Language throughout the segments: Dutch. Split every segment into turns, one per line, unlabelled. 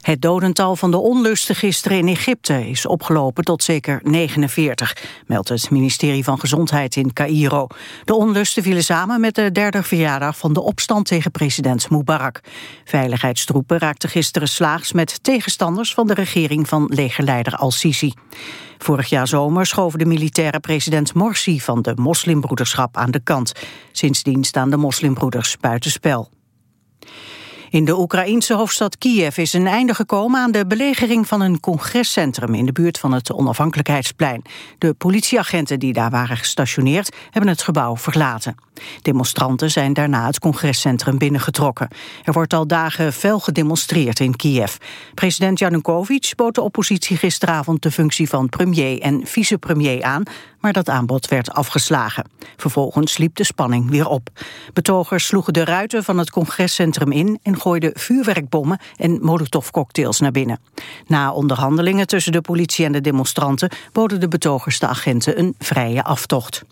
Het dodental van de onlusten gisteren in Egypte is opgelopen tot zeker 49, meldt het ministerie van Gezondheid in Cairo. De onlusten vielen samen met de derde verjaardag van de opstand tegen president Mubarak. Veiligheidstroepen raakten gisteren slaags met tegenstanders van de regering van legerleider al-Sisi. Vorig jaar zomer schoven de militaire president Morsi van de moslimbroederschap aan de kant. Sindsdien staan de moslimbroeders buitenspel. In de Oekraïense hoofdstad Kiev is een einde gekomen aan de belegering van een congrescentrum in de buurt van het Onafhankelijkheidsplein. De politieagenten die daar waren gestationeerd hebben het gebouw verlaten. Demonstranten zijn daarna het congrescentrum binnengetrokken. Er wordt al dagen fel gedemonstreerd in Kiev. President Janukovic bood de oppositie gisteravond de functie van premier en vicepremier aan, maar dat aanbod werd afgeslagen. Vervolgens liep de spanning weer op. Betogers sloegen de ruiten van het congrescentrum in en gooiden vuurwerkbommen en molotovcocktails naar binnen. Na onderhandelingen tussen de politie en de demonstranten boden de betogers de agenten een vrije aftocht.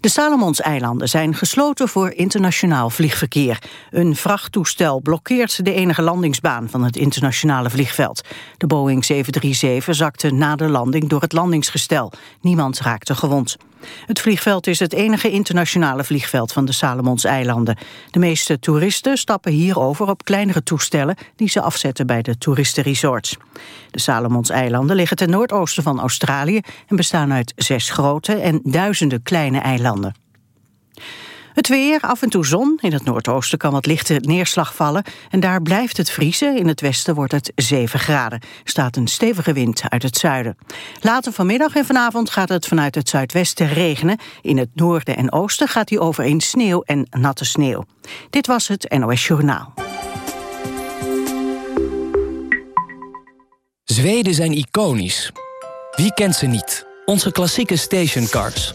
De Salomonseilanden zijn gesloten voor internationaal vliegverkeer. Een vrachttoestel blokkeert de enige landingsbaan van het internationale vliegveld. De Boeing 737 zakte na de landing door het landingsgestel. Niemand raakte gewond. Het vliegveld is het enige internationale vliegveld van de Salomonseilanden. De meeste toeristen stappen hier over op kleinere toestellen die ze afzetten bij de toeristenresorts. De Salomonseilanden liggen ten noordoosten van Australië en bestaan uit zes grote en duizenden kleine eilanden. Het weer, af en toe zon. In het noordoosten kan wat lichte neerslag vallen. En daar blijft het vriezen. In het westen wordt het 7 graden. Staat een stevige wind uit het zuiden. Later vanmiddag en vanavond gaat het vanuit het zuidwesten regenen. In het noorden en oosten gaat die over in sneeuw en natte sneeuw. Dit was het NOS Journaal.
Zweden zijn iconisch. Wie kent ze niet? Onze klassieke stationcars.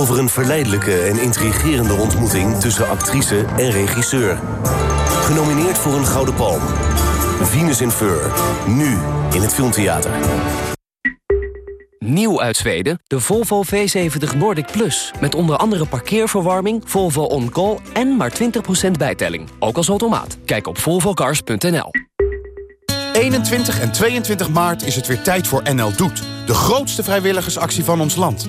Over een verleidelijke en intrigerende ontmoeting tussen actrice en regisseur. Genomineerd voor een Gouden Palm. Venus in Fur. Nu in het Filmtheater.
Nieuw uit Zweden, de Volvo V70 Nordic Plus. Met onder andere parkeerverwarming, Volvo On Call en maar 20% bijtelling. Ook als automaat. Kijk op volvocars.nl.
21 en 22 maart is het weer tijd voor NL Doet. De grootste vrijwilligersactie van ons land.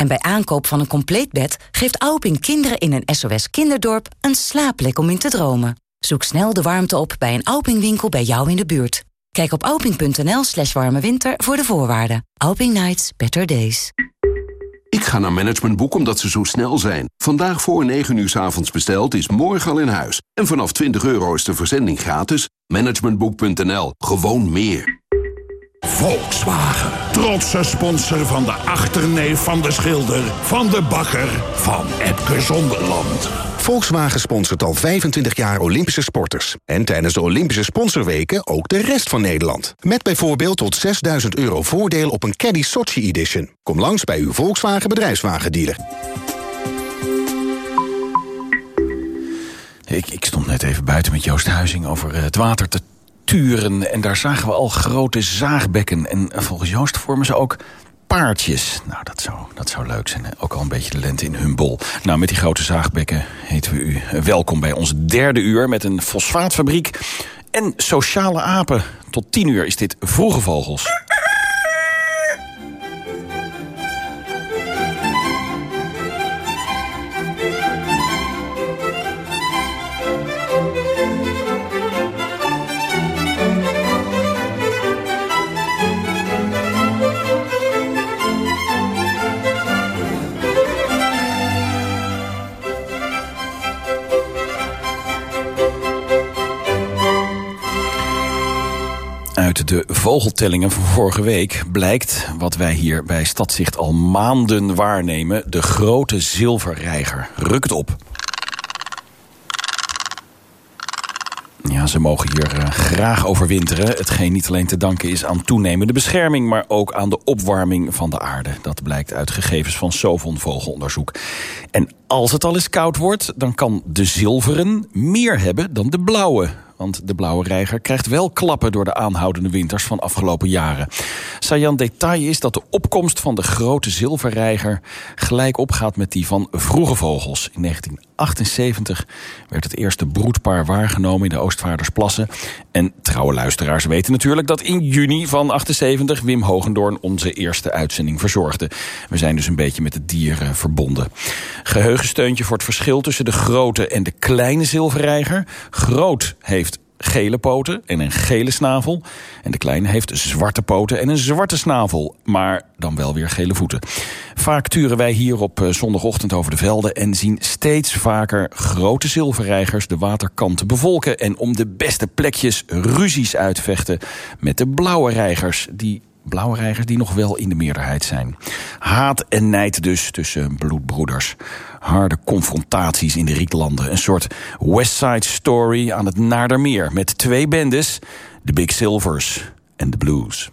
En bij aankoop van een compleet bed geeft Alping kinderen in een SOS kinderdorp een slaapplek om in te dromen. Zoek snel de warmte op bij een Alping-winkel bij jou in de buurt. Kijk op alping.nl slash warme winter voor de voorwaarden. Alping Nights, better days.
Ik ga naar Managementboek omdat ze zo snel zijn. Vandaag voor 9 uur s avonds besteld is morgen al in huis. En vanaf 20 euro is de verzending gratis. Managementboek.nl. Gewoon meer.
Volkswagen. Trotse sponsor van de achterneef van de schilder... van de bakker van Epke Zonderland.
Volkswagen sponsort al 25 jaar Olympische sporters. En tijdens de Olympische sponsorweken ook de rest van Nederland. Met bijvoorbeeld tot 6000 euro voordeel op een Caddy Sochi Edition. Kom langs bij uw Volkswagen bedrijfswagendealer.
Ik, ik stond net even buiten met Joost Huizing over het water te turen. En daar zagen we al grote zaagbekken. En volgens Joost vormen ze ook paardjes. Nou, dat zou, dat zou leuk zijn. Ook al een beetje de lente in hun bol. Nou, met die grote zaagbekken heten we u welkom bij ons derde uur... met een fosfaatfabriek en sociale apen. Tot tien uur is dit Vroege Vogels. Uit de vogeltellingen van vorige week blijkt wat wij hier bij Stadzicht al maanden waarnemen. De grote zilverreiger rukt op. Ja, ze mogen hier uh, graag overwinteren. Hetgeen niet alleen te danken is aan toenemende bescherming... maar ook aan de opwarming van de aarde. Dat blijkt uit gegevens van Sovon Vogelonderzoek. En als het al eens koud wordt, dan kan de zilveren meer hebben dan de blauwe. Want de blauwe reiger krijgt wel klappen door de aanhoudende winters van afgelopen jaren. Sajan detail is dat de opkomst van de grote zilverreiger gelijk opgaat met die van vroege vogels. In 1978 werd het eerste broedpaar waargenomen in de Oostvaardersplassen. En trouwe luisteraars weten natuurlijk dat in juni van 78 Wim Hogendoorn onze eerste uitzending verzorgde. We zijn dus een beetje met het dier verbonden. Geheugensteuntje voor het verschil tussen de grote en de kleine zilverreiger. Groot heeft gele poten en een gele snavel. En de kleine heeft zwarte poten en een zwarte snavel. Maar dan wel weer gele voeten. Vaak turen wij hier op eh, zondagochtend over de velden... en zien steeds vaker grote zilverreigers de waterkanten bevolken... en om de beste plekjes ruzies uitvechten met de blauwe reigers... die blauwe reigers die nog wel in de meerderheid zijn. Haat en nijd dus tussen bloedbroeders. Harde confrontaties in de rietlanden. Een soort West Side Story aan het Naardermeer... met twee bendes, de Big Silvers en de Blues.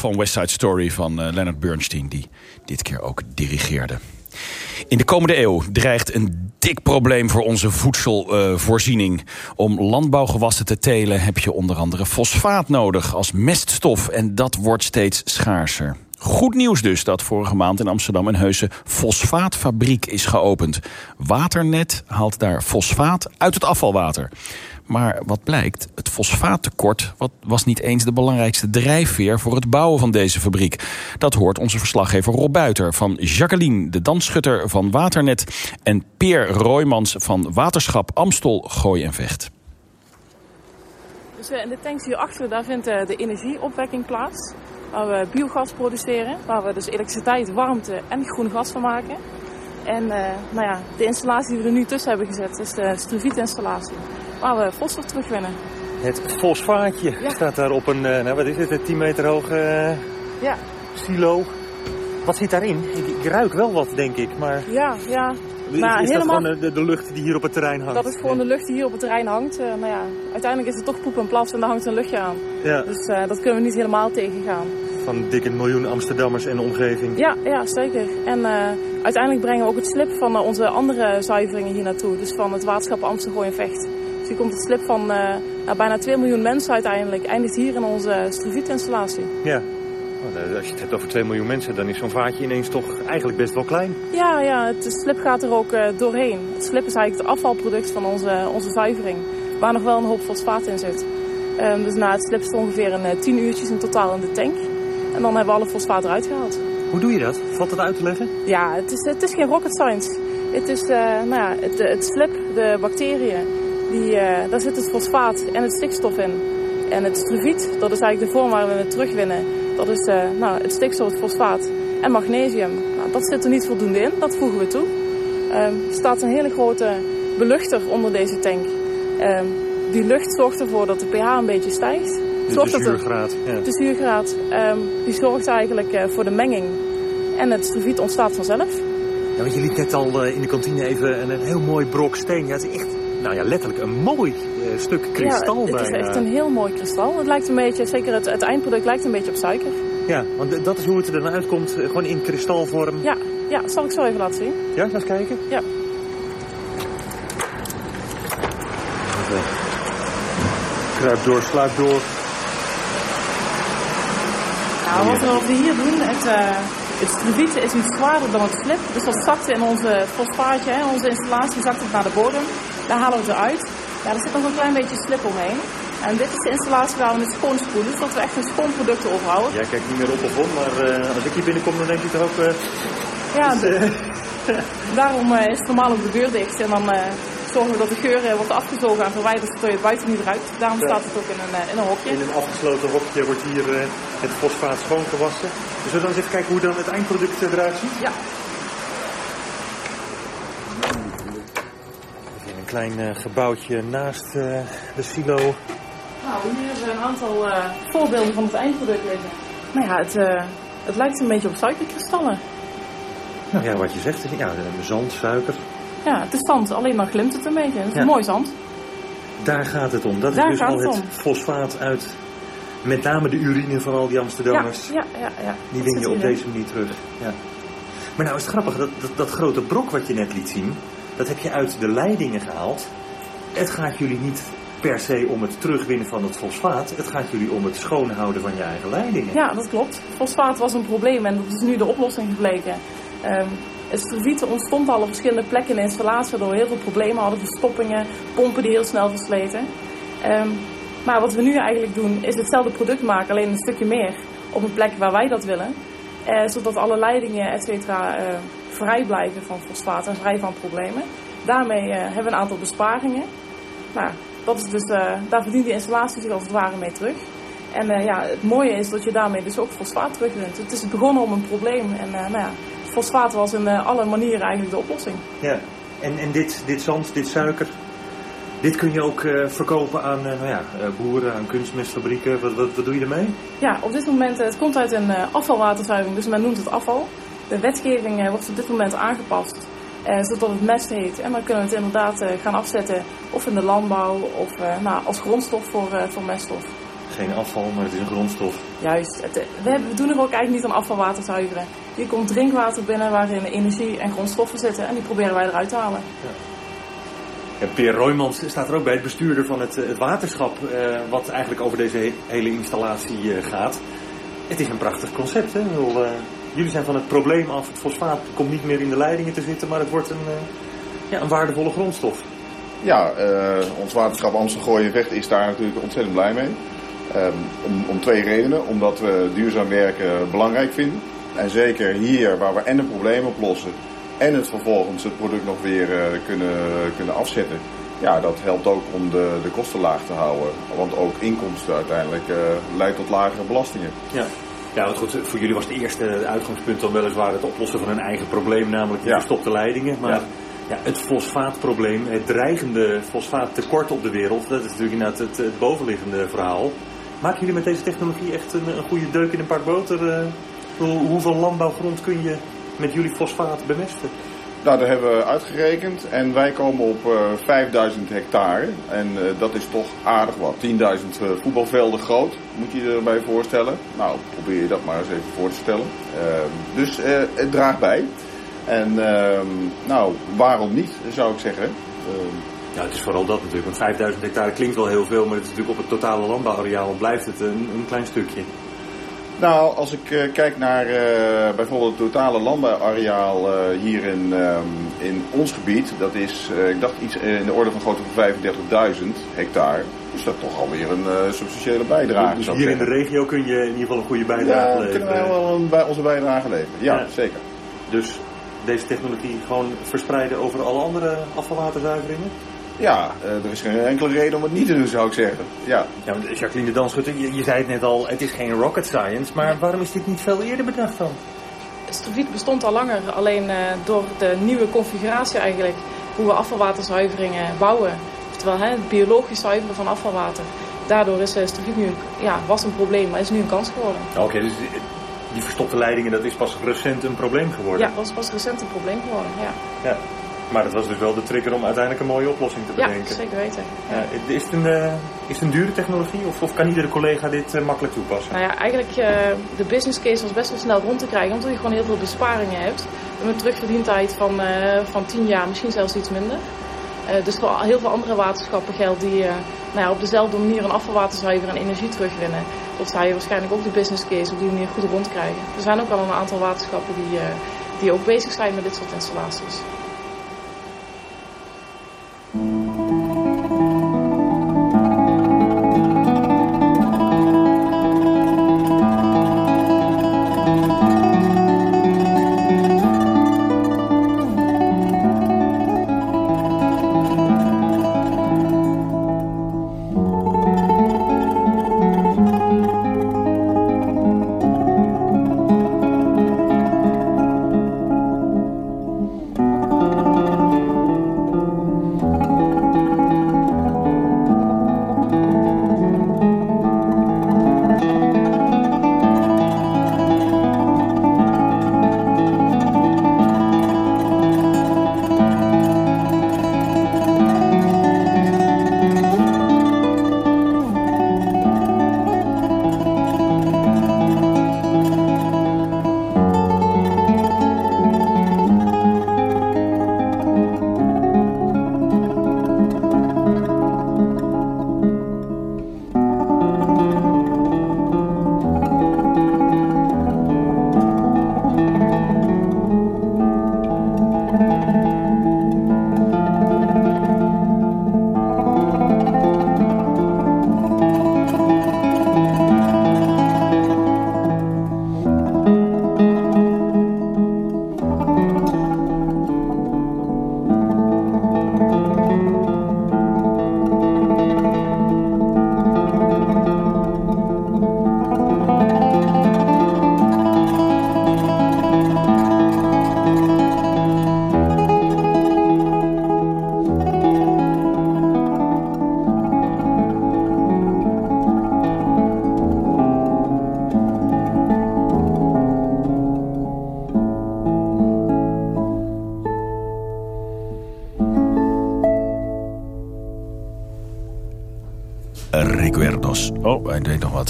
Van West Side Story van uh, Leonard Bernstein... die dit keer ook dirigeerde. In de komende eeuw dreigt een dik probleem voor onze voedselvoorziening. Om landbouwgewassen te telen heb je onder andere fosfaat nodig als meststof. En dat wordt steeds schaarser. Goed nieuws dus dat vorige maand in Amsterdam een heuse fosfaatfabriek is geopend. Waternet haalt daar fosfaat uit het afvalwater. Maar wat blijkt, het fosfaattekort was niet eens de belangrijkste drijfveer voor het bouwen van deze fabriek. Dat hoort onze verslaggever Rob Buiter van Jacqueline, de dansschutter van Waternet... en Peer Roymans van Waterschap Amstel, Gooi en Vecht.
Dus in de tanks hierachter daar vindt eh, de energieopwekking plaats. Waar we biogas produceren, waar we dus elektriciteit, warmte en groen gas van maken. En uh, nou ja, de installatie die we er nu tussen hebben gezet is de Struviet-installatie waar we fosfor terugwinnen.
Het fosfaatje staat daar op een, eh, nou wat is het, een 10 meter hoge uh, ja. silo. Wat zit daarin? Ik, ik, ruik wel wat, denk ik, maar...
Ja, ja.
Maar is helemaal... dat gewoon de, de, lucht die hier op het terrein hangt?
Dat is gewoon de lucht die hier op het terrein hangt. Uh, nou ja, uiteindelijk is het toch poep en plas en daar hangt een luchtje aan. Ja. Dus uh, dat kunnen we niet helemaal tegengaan.
Van dikke miljoen Amsterdammers en de omgeving?
Ja, ja zeker. En uh, uiteindelijk brengen we ook het slip van onze andere zuiveringen hier naartoe. Dus van het waterschap Amsterdam en Vecht. Dus hier komt het slip van nou, bijna 2 miljoen mensen uiteindelijk. Eindigt hier in onze Struvit-installatie.
Ja. Eh, als je het hebt over 2 miljoen mensen, dan is zo'n vaatje ineens toch eigenlijk best wel klein.
Ja, ja het slip gaat er ook uh, doorheen. Het slip is eigenlijk het afvalproduct van onze, onze zuivering, waar nog wel een hoop fosfaat in zit. Um, dus na het slip zit ongeveer een, 10 eh, uurtjes in totaal in de tank. En dan hebben we alle fosfaat eruit gehaald.
Hoe doe je dat? Valt dat uit te leggen?
Ja, het is, het is geen rocket science. Het is, uh, nou ja, het, het slip, de bacteriën, die, uh, daar zit het fosfaat en het stikstof in. En het struviet, dat is eigenlijk de vorm waar we het terugwinnen. Dat is uh, nou, het stikstof, het fosfaat en magnesium. Nou, dat zit er niet voldoende in, dat voegen we toe. Um, er staat een hele grote beluchter onder deze tank. Um, die lucht zorgt ervoor dat de pH een beetje stijgt.
De, zorgt de zuurgraad.
Ja. De zuurgraad. Um, die zorgt eigenlijk uh, voor de menging. En het struviet ontstaat vanzelf.
Ja, want je liet net al uh, in de kantine even een, een, heel mooi brok steen. Ja, het is echt, nou ja, letterlijk een mooi uh, stuk kristal
ja, het, is echt een heel mooi kristal. Het lijkt een beetje, zeker het, het eindproduct lijkt een beetje op suiker.
Ja, want dat is hoe het er dan uitkomt, gewoon in kristalvorm.
Ja, ja, zal ik zo even laten zien.
Ja, laat eens kijken.
Ja.
Kruip door, sluip door.
Nou, wat we hier doen, het, uh, het is iets zwaarder dan het slip. Dus dat zakt in onze fosfaatje, hè, onze installatie zakt het naar de bodem. Daar halen we het eruit. Ja, er zit nog een klein beetje slip omheen. En dit is de installatie waar we het schoonspoelen, zodat we echt een schoon product overhouden.
Jij kijkt niet meer op of om, maar uh, als ik hier binnenkom, dan denk je toch ook... Uh,
ja, dus, daarom is het normaal ook de deur dicht. En dan zorgen we dat de geur wordt afgezogen en verwijderd, zodat je het buiten niet ruikt. Daarom staat het ook in een, in een hokje.
In een afgesloten hokje wordt hier het fosfaat schoongewassen. Dus we dan eens even kijken hoe dan het eindproduct eruit ziet?
Ja.
Klein uh, gebouwtje naast uh, de silo.
Nou, hier hebben we een aantal uh, voorbeelden van het eindproduct liggen. Nou ja, het, het lijkt een beetje op suikerkristallen.
Nou ja, wat je zegt, ja, zand, suiker.
Ja, het is zand, alleen dan glimt het een beetje. Het is ja. mooi zand.
Daar gaat het om. Dat Daar is dus al het, het fosfaat uit met name de urine van al die Amsterdammers.
Ja, ja, ja. ja.
Die win je op deze manier terug. Ja. Maar nou is het grappig, dat, dat, dat grote brok wat je net liet zien, dat heb je uit de leidingen gehaald. Het gaat jullie niet per se om het terugwinnen van het fosfaat. Het gaat jullie om het schoonhouden van je eigen leidingen.
Ja, dat klopt. Fosfaat was een probleem en dat is nu de oplossing gebleken. Um, het ontstond al op verschillende plekken in de installatie, waardoor we heel veel problemen hadden. Verstoppingen, pompen die heel snel versleten. Um, maar wat we nu eigenlijk doen, is hetzelfde product maken, alleen een stukje meer. Op een plek waar wij dat willen. Eh, zodat alle leidingen, et cetera, eh, vrij blijven van fosfaat en vrij van problemen. Daarmee eh, hebben we een aantal besparingen. Nou, dat is dus, eh, daar verdient die installatie zich als het ware mee terug. En eh, ja, het mooie is dat je daarmee dus ook fosfaat terugwint. Het is begonnen om een probleem. En nou ja, fosfaat was in alle manieren eigenlijk de oplossing.
Ja, en, en dit, dit zand, dit suiker, dit kun je ook uh, verkopen aan uh, nou ja, uh, boeren, aan kunstmestfabrieken. Wat, wat, wat, doe je ermee?
Ja, op dit moment, het komt uit een afvalwaterzuivering, dus men noemt het afval. De wetgeving wordt op dit moment aangepast, zodat het mest heet. En dan kunnen we het inderdaad gaan afzetten, of in de landbouw, of nou, als grondstof voor, voor meststof.
Geen afval, maar het is een grondstof.
Juist. Het, we, hebben, we, doen er ook eigenlijk niet aan afvalwater zuiveren. Hier komt drinkwater binnen waarin energie en grondstoffen zitten en die proberen wij eruit te halen. Ja.
En Peer Roymans staat er ook bij, het bestuurder van het, het waterschap, wat eigenlijk over deze hele installatie gaat. Het is een prachtig concept. Hè? Jullie zijn van het probleem af, het fosfaat komt niet meer in de leidingen te zitten, maar het wordt een, ja, een waardevolle grondstof.
Ja, ons waterschap Amsterdam Vecht is daar natuurlijk ontzettend blij mee. Um, om, om twee redenen. Omdat we duurzaam werken belangrijk vinden. En zeker hier waar we en een probleem oplossen en het vervolgens het product nog weer uh, kunnen, kunnen afzetten. Ja, dat helpt ook om de, de kosten laag te houden. Want ook inkomsten uiteindelijk leidt tot lagere belastingen.
Ja. Ja, want goed, voor jullie was het eerste uitgangspunt dan weliswaar het oplossen van een eigen probleem, namelijk de verstopte leidingen. Maar ja. ja. het fosfaatprobleem, het dreigende fosfaattekort op de wereld, dat is natuurlijk inderdaad het, het bovenliggende verhaal. Maken jullie met deze technologie echt een, een goede deuk in een pak boter? Uh, hoeveel landbouwgrond kun je met jullie fosfaat bemesten?
Nou, dat hebben we uitgerekend en wij komen op uh, 5000 hectare. En uh, dat is toch aardig wat. 10.000 uh, voetbalvelden groot, moet je je erbij voorstellen. Nou, probeer je dat maar eens even voor te stellen. dus het draagt bij. En ehm, nou, waarom niet, zou ik zeggen. Ehm,
ja, het is vooral dat natuurlijk, want 5000 hectare klinkt wel heel veel, maar het is natuurlijk op het totale landbouwareaal blijft het een, een klein stukje.
Nou, als ik uh, kijk naar uh, bijvoorbeeld het totale landbouwareaal uh, hier in, in ons gebied, dat is, ik dacht iets in de orde van grootte van 35.000 hectare. Is dat toch alweer een substantiële bijdrage.
Dus hier in de regio kun je in ieder geval een goede bijdrage
ja, leveren? Ja, kunnen wij wel een, bij onze bijdrage leveren. Ja, ja, zeker.
Dus deze technologie gewoon verspreiden over alle andere afvalwaterzuiveringen?
Ja, uh, er is geen enkele reden om het niet te doen, zou ik zeggen. Ja.
ja Jacqueline de Danschutter, je, je, zei het net al, het is geen rocket science, maar waarom is dit niet veel eerder bedacht dan?
Strofiet bestond al langer, alleen uh, door de nieuwe configuratie eigenlijk, hoe we afvalwaterzuiveringen bouwen. Terwijl hè, het biologisch zuiveren van afvalwater. Daardoor is uh, nu, ja, was een probleem, maar is nu een kans geworden.
Oké, dus die verstopte leidingen, dat is pas recent een probleem geworden?
Ja, dat is pas recent een probleem geworden, ja.
ja. Maar dat was dus wel de trigger om uiteindelijk een mooie oplossing te bedenken.
Ja, zeker weten.
Ja. is, het een, uh, is het een dure technologie of, of kan iedere collega dit uh, makkelijk toepassen?
Nou ja, eigenlijk uh, de business case was best wel snel rond te krijgen, omdat je gewoon heel veel besparingen hebt. Met een terugverdientijd van, van 10 jaar, misschien zelfs iets minder. dus voor heel veel andere waterschappen geldt die nou ja, op dezelfde manier een afvalwater zuiveren en energie terugwinnen. Dat zou je waarschijnlijk ook de business case op die manier goed rondkrijgen. Er zijn ook al een aantal waterschappen die, die ook bezig zijn met dit soort installaties.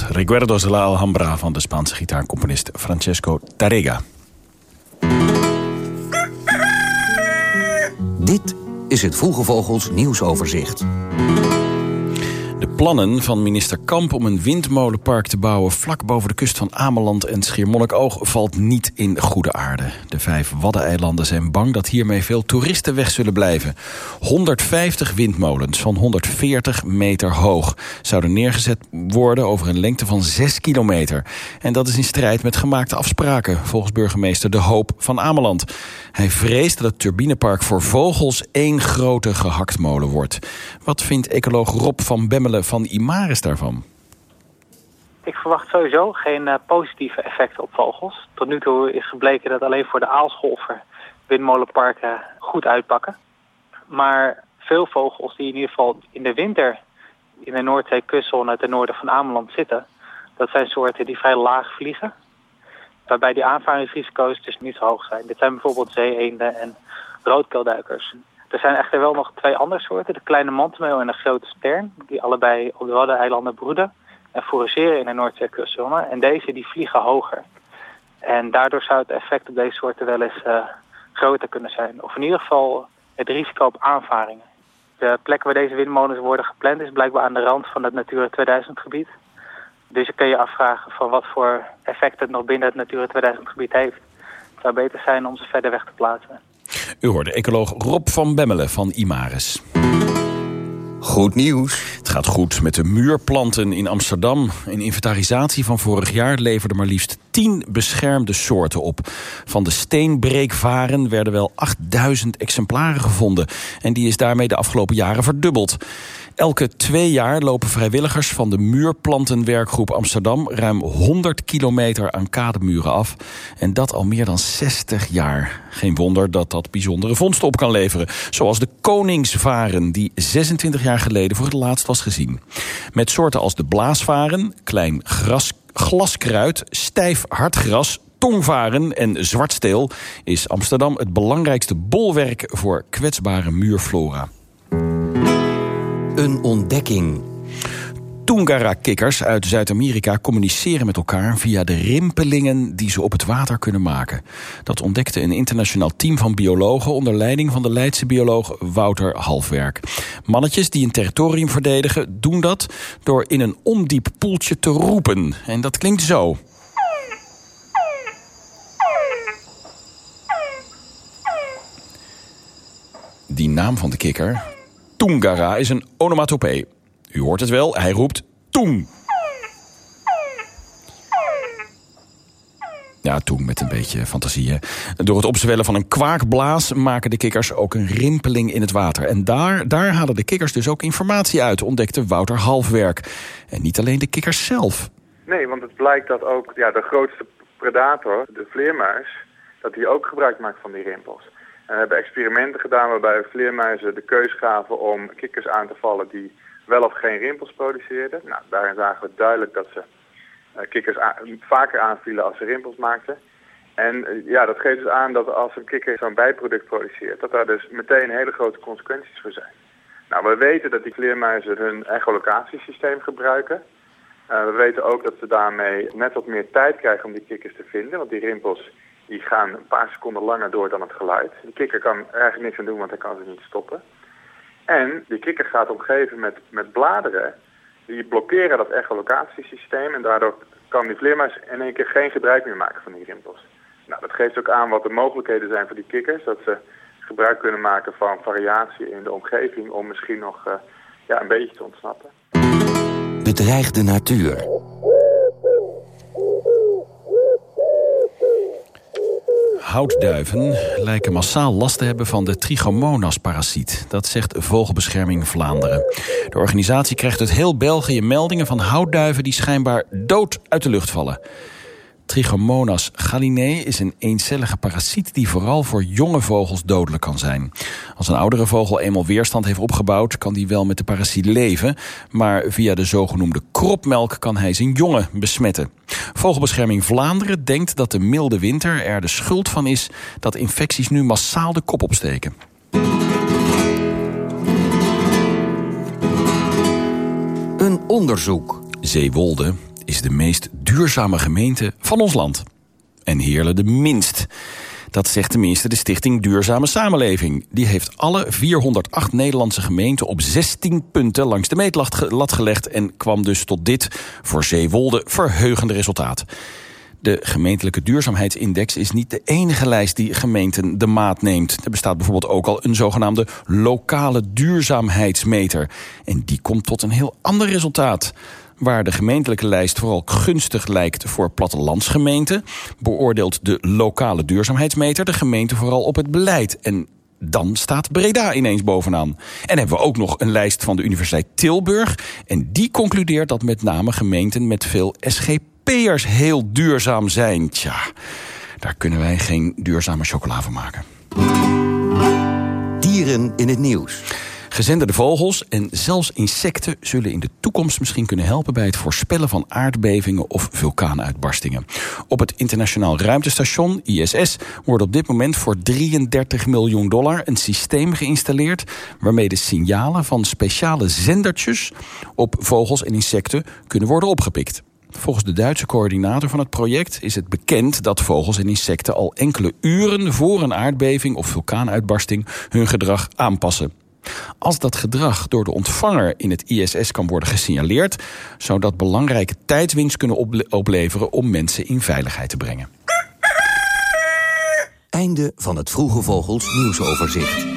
Recuerdos de la Alhambra van de Spaanse gitaarcomponist Francesco Tarrega.
Dit is het Vroege Vogels nieuwsoverzicht
plannen van minister Kamp om een windmolenpark te bouwen... vlak boven de kust van Ameland en Schiermonnikoog valt niet in goede aarde. De vijf Waddeneilanden zijn bang dat hiermee veel toeristen weg zullen blijven. 150 windmolens van 140 meter hoog zouden neergezet worden... over een lengte van 6 kilometer. En dat is in strijd met gemaakte afspraken... volgens burgemeester De Hoop van Ameland. Hij vreest dat het turbinepark voor vogels één grote gehaktmolen wordt. Wat vindt ecoloog Rob van Bemmelen van Imaris daarvan?
Ik verwacht sowieso geen uh, positieve effecten op vogels. Tot nu toe is gebleken dat alleen voor de aalscholver windmolenparken goed uitpakken. Maar veel vogels die in ieder geval in de winter in de Noordzee-kustzone ten noorden van Ameland zitten... dat zijn soorten die vrij laag vliegen. Waarbij die aanvaringsrisico's dus niet zo hoog zijn. Dit zijn bijvoorbeeld zeeenden en roodkeelduikers. Er zijn echter wel nog twee andere soorten, de kleine mantelmeel en de grote stern, die allebei op de Waddeneilanden broeden en forageren in de Noordzeekustzone. En deze die vliegen hoger. En daardoor zou het effect op deze soorten wel eens uh, groter kunnen zijn. Of in ieder geval het risico op aanvaringen. De plek waar deze windmolens worden gepland is blijkbaar aan de rand van het Natura 2000 gebied. Dus je kun je afvragen van wat voor effect het nog binnen het Natura 2000 gebied heeft. Het zou beter zijn om ze verder weg te plaatsen.
U hoorde ecoloog Rob van Bemmelen van Imaris.
Goed nieuws.
Het gaat goed met de muurplanten in Amsterdam. Een inventarisatie van vorig jaar leverde maar liefst 10 beschermde soorten op. Van de steenbreekvaren werden wel 8000 exemplaren gevonden. En die is daarmee de afgelopen jaren verdubbeld. Elke twee jaar lopen vrijwilligers van de Muurplantenwerkgroep Amsterdam... ruim 100 kilometer aan kademuren af. En dat al meer dan 60 jaar. Geen wonder dat dat bijzondere vondsten op kan leveren. Zoals de koningsvaren, die 26 jaar geleden voor het laatst was gezien. Met soorten als de blaasvaren, klein gras, glaskruid, stijf hartgras tongvaren en zwartsteel is Amsterdam het belangrijkste bolwerk voor kwetsbare muurflora.
Een ontdekking.
Tungara-kikkers uit Zuid-Amerika communiceren met elkaar via de rimpelingen die ze op het water kunnen maken. Dat ontdekte een internationaal team van biologen onder leiding van de Leidse bioloog Wouter Halfwerk. Mannetjes die een territorium verdedigen doen dat door in een ondiep poeltje te roepen. En dat klinkt zo. Die naam van de kikker, Tungara is een onomatopee. U hoort het wel, hij roept Toeng. Ja, Toeng met een beetje fantasie. Door het opzwellen van een kwaakblaas maken de kikkers ook een rimpeling in het water. En daar, daar halen de kikkers dus ook informatie uit, ontdekte Wouter Halfwerk. En niet alleen de kikkers zelf.
Nee, want het blijkt dat ook ja, de grootste predator, de vleermuis, dat die ook gebruik maakt van die rimpels. We hebben experimenten gedaan waarbij vleermuizen de keus gaven om kikkers aan te vallen die wel of geen rimpels produceerden. Nou, daarin zagen we duidelijk dat ze uh, kikkers vaker aanvielen als ze rimpels maakten. En uh, ja, dat geeft dus aan dat als een kikker zo'n bijproduct produceert, dat daar dus meteen hele grote consequenties voor zijn. Nou, we weten dat die vleermuizen hun echolocatiesysteem gebruiken. Uh, we weten ook dat ze daarmee net wat meer tijd krijgen om die kikkers te vinden, want die rimpels die gaan een paar seconden langer door dan het geluid. De kikker kan er eigenlijk niks aan doen, want hij kan ze niet stoppen. En die kikker gaat omgeven met, met bladeren. Die blokkeren dat echolocatiesysteem en daardoor kan die vleermuis in één keer geen gebruik meer maken van die rimpels. Nou, dat geeft ook aan wat de mogelijkheden zijn voor die kikkers. Dat ze gebruik kunnen maken van variatie in de omgeving om misschien nog uh, ja, een beetje te ontsnappen.
Bedreigde natuur.
Houtduiven lijken massaal last te hebben van de Trichomonas-parasiet. Dat zegt Vogelbescherming Vlaanderen. De organisatie krijgt uit heel België meldingen van houtduiven... die schijnbaar dood uit de lucht vallen. Trichomonas gallinae is een eencellige parasiet die vooral voor jonge vogels dodelijk kan zijn. Als een oudere vogel eenmaal weerstand heeft opgebouwd, kan die wel met de parasiet leven, maar via de zogenoemde kropmelk kan hij zijn jongen besmetten. Vogelbescherming Vlaanderen denkt dat de milde winter er de schuld van is dat infecties nu massaal de kop opsteken.
Een onderzoek.
Zeewolde is de meest duurzame gemeente van ons land. En Heerlen de minst. Dat zegt tenminste de stichting Duurzame Samenleving. Die heeft alle 408 Nederlandse gemeenten op 16 punten langs de meetlat gelegd... en kwam dus tot dit voor Zeewolde verheugende resultaat. De gemeentelijke duurzaamheidsindex is niet de enige lijst die gemeenten de maat neemt. Er bestaat bijvoorbeeld ook al een zogenaamde lokale duurzaamheidsmeter. En die komt tot een heel ander resultaat. Waar de gemeentelijke lijst vooral gunstig lijkt voor plattelandsgemeenten... beoordeelt de lokale duurzaamheidsmeter de gemeente vooral op het beleid. En dan staat Breda ineens bovenaan. En hebben we ook nog een lijst van de Universiteit Tilburg. En die concludeert dat met name gemeenten met veel SGP'ers heel duurzaam zijn. Tja, daar kunnen wij geen duurzame chocola van maken.
Dieren in het nieuws.
Gezenderde vogels en zelfs insecten zullen in de toekomst misschien kunnen helpen bij het voorspellen van aardbevingen of vulkaanuitbarstingen. Op het internationaal ruimtestation ISS wordt op dit moment voor 33 miljoen dollar een systeem geïnstalleerd waarmee de signalen van speciale zendertjes op vogels en insecten kunnen worden opgepikt. Volgens de Duitse coördinator van het project is het bekend dat vogels en insecten al enkele uren voor een aardbeving of vulkaanuitbarsting hun gedrag aanpassen. Als dat gedrag door de ontvanger in het ISS kan worden gesignaleerd, zou dat belangrijke tijdwinst kunnen opleveren om mensen in veiligheid te brengen.
Einde van het Vroege Vogels nieuwsoverzicht.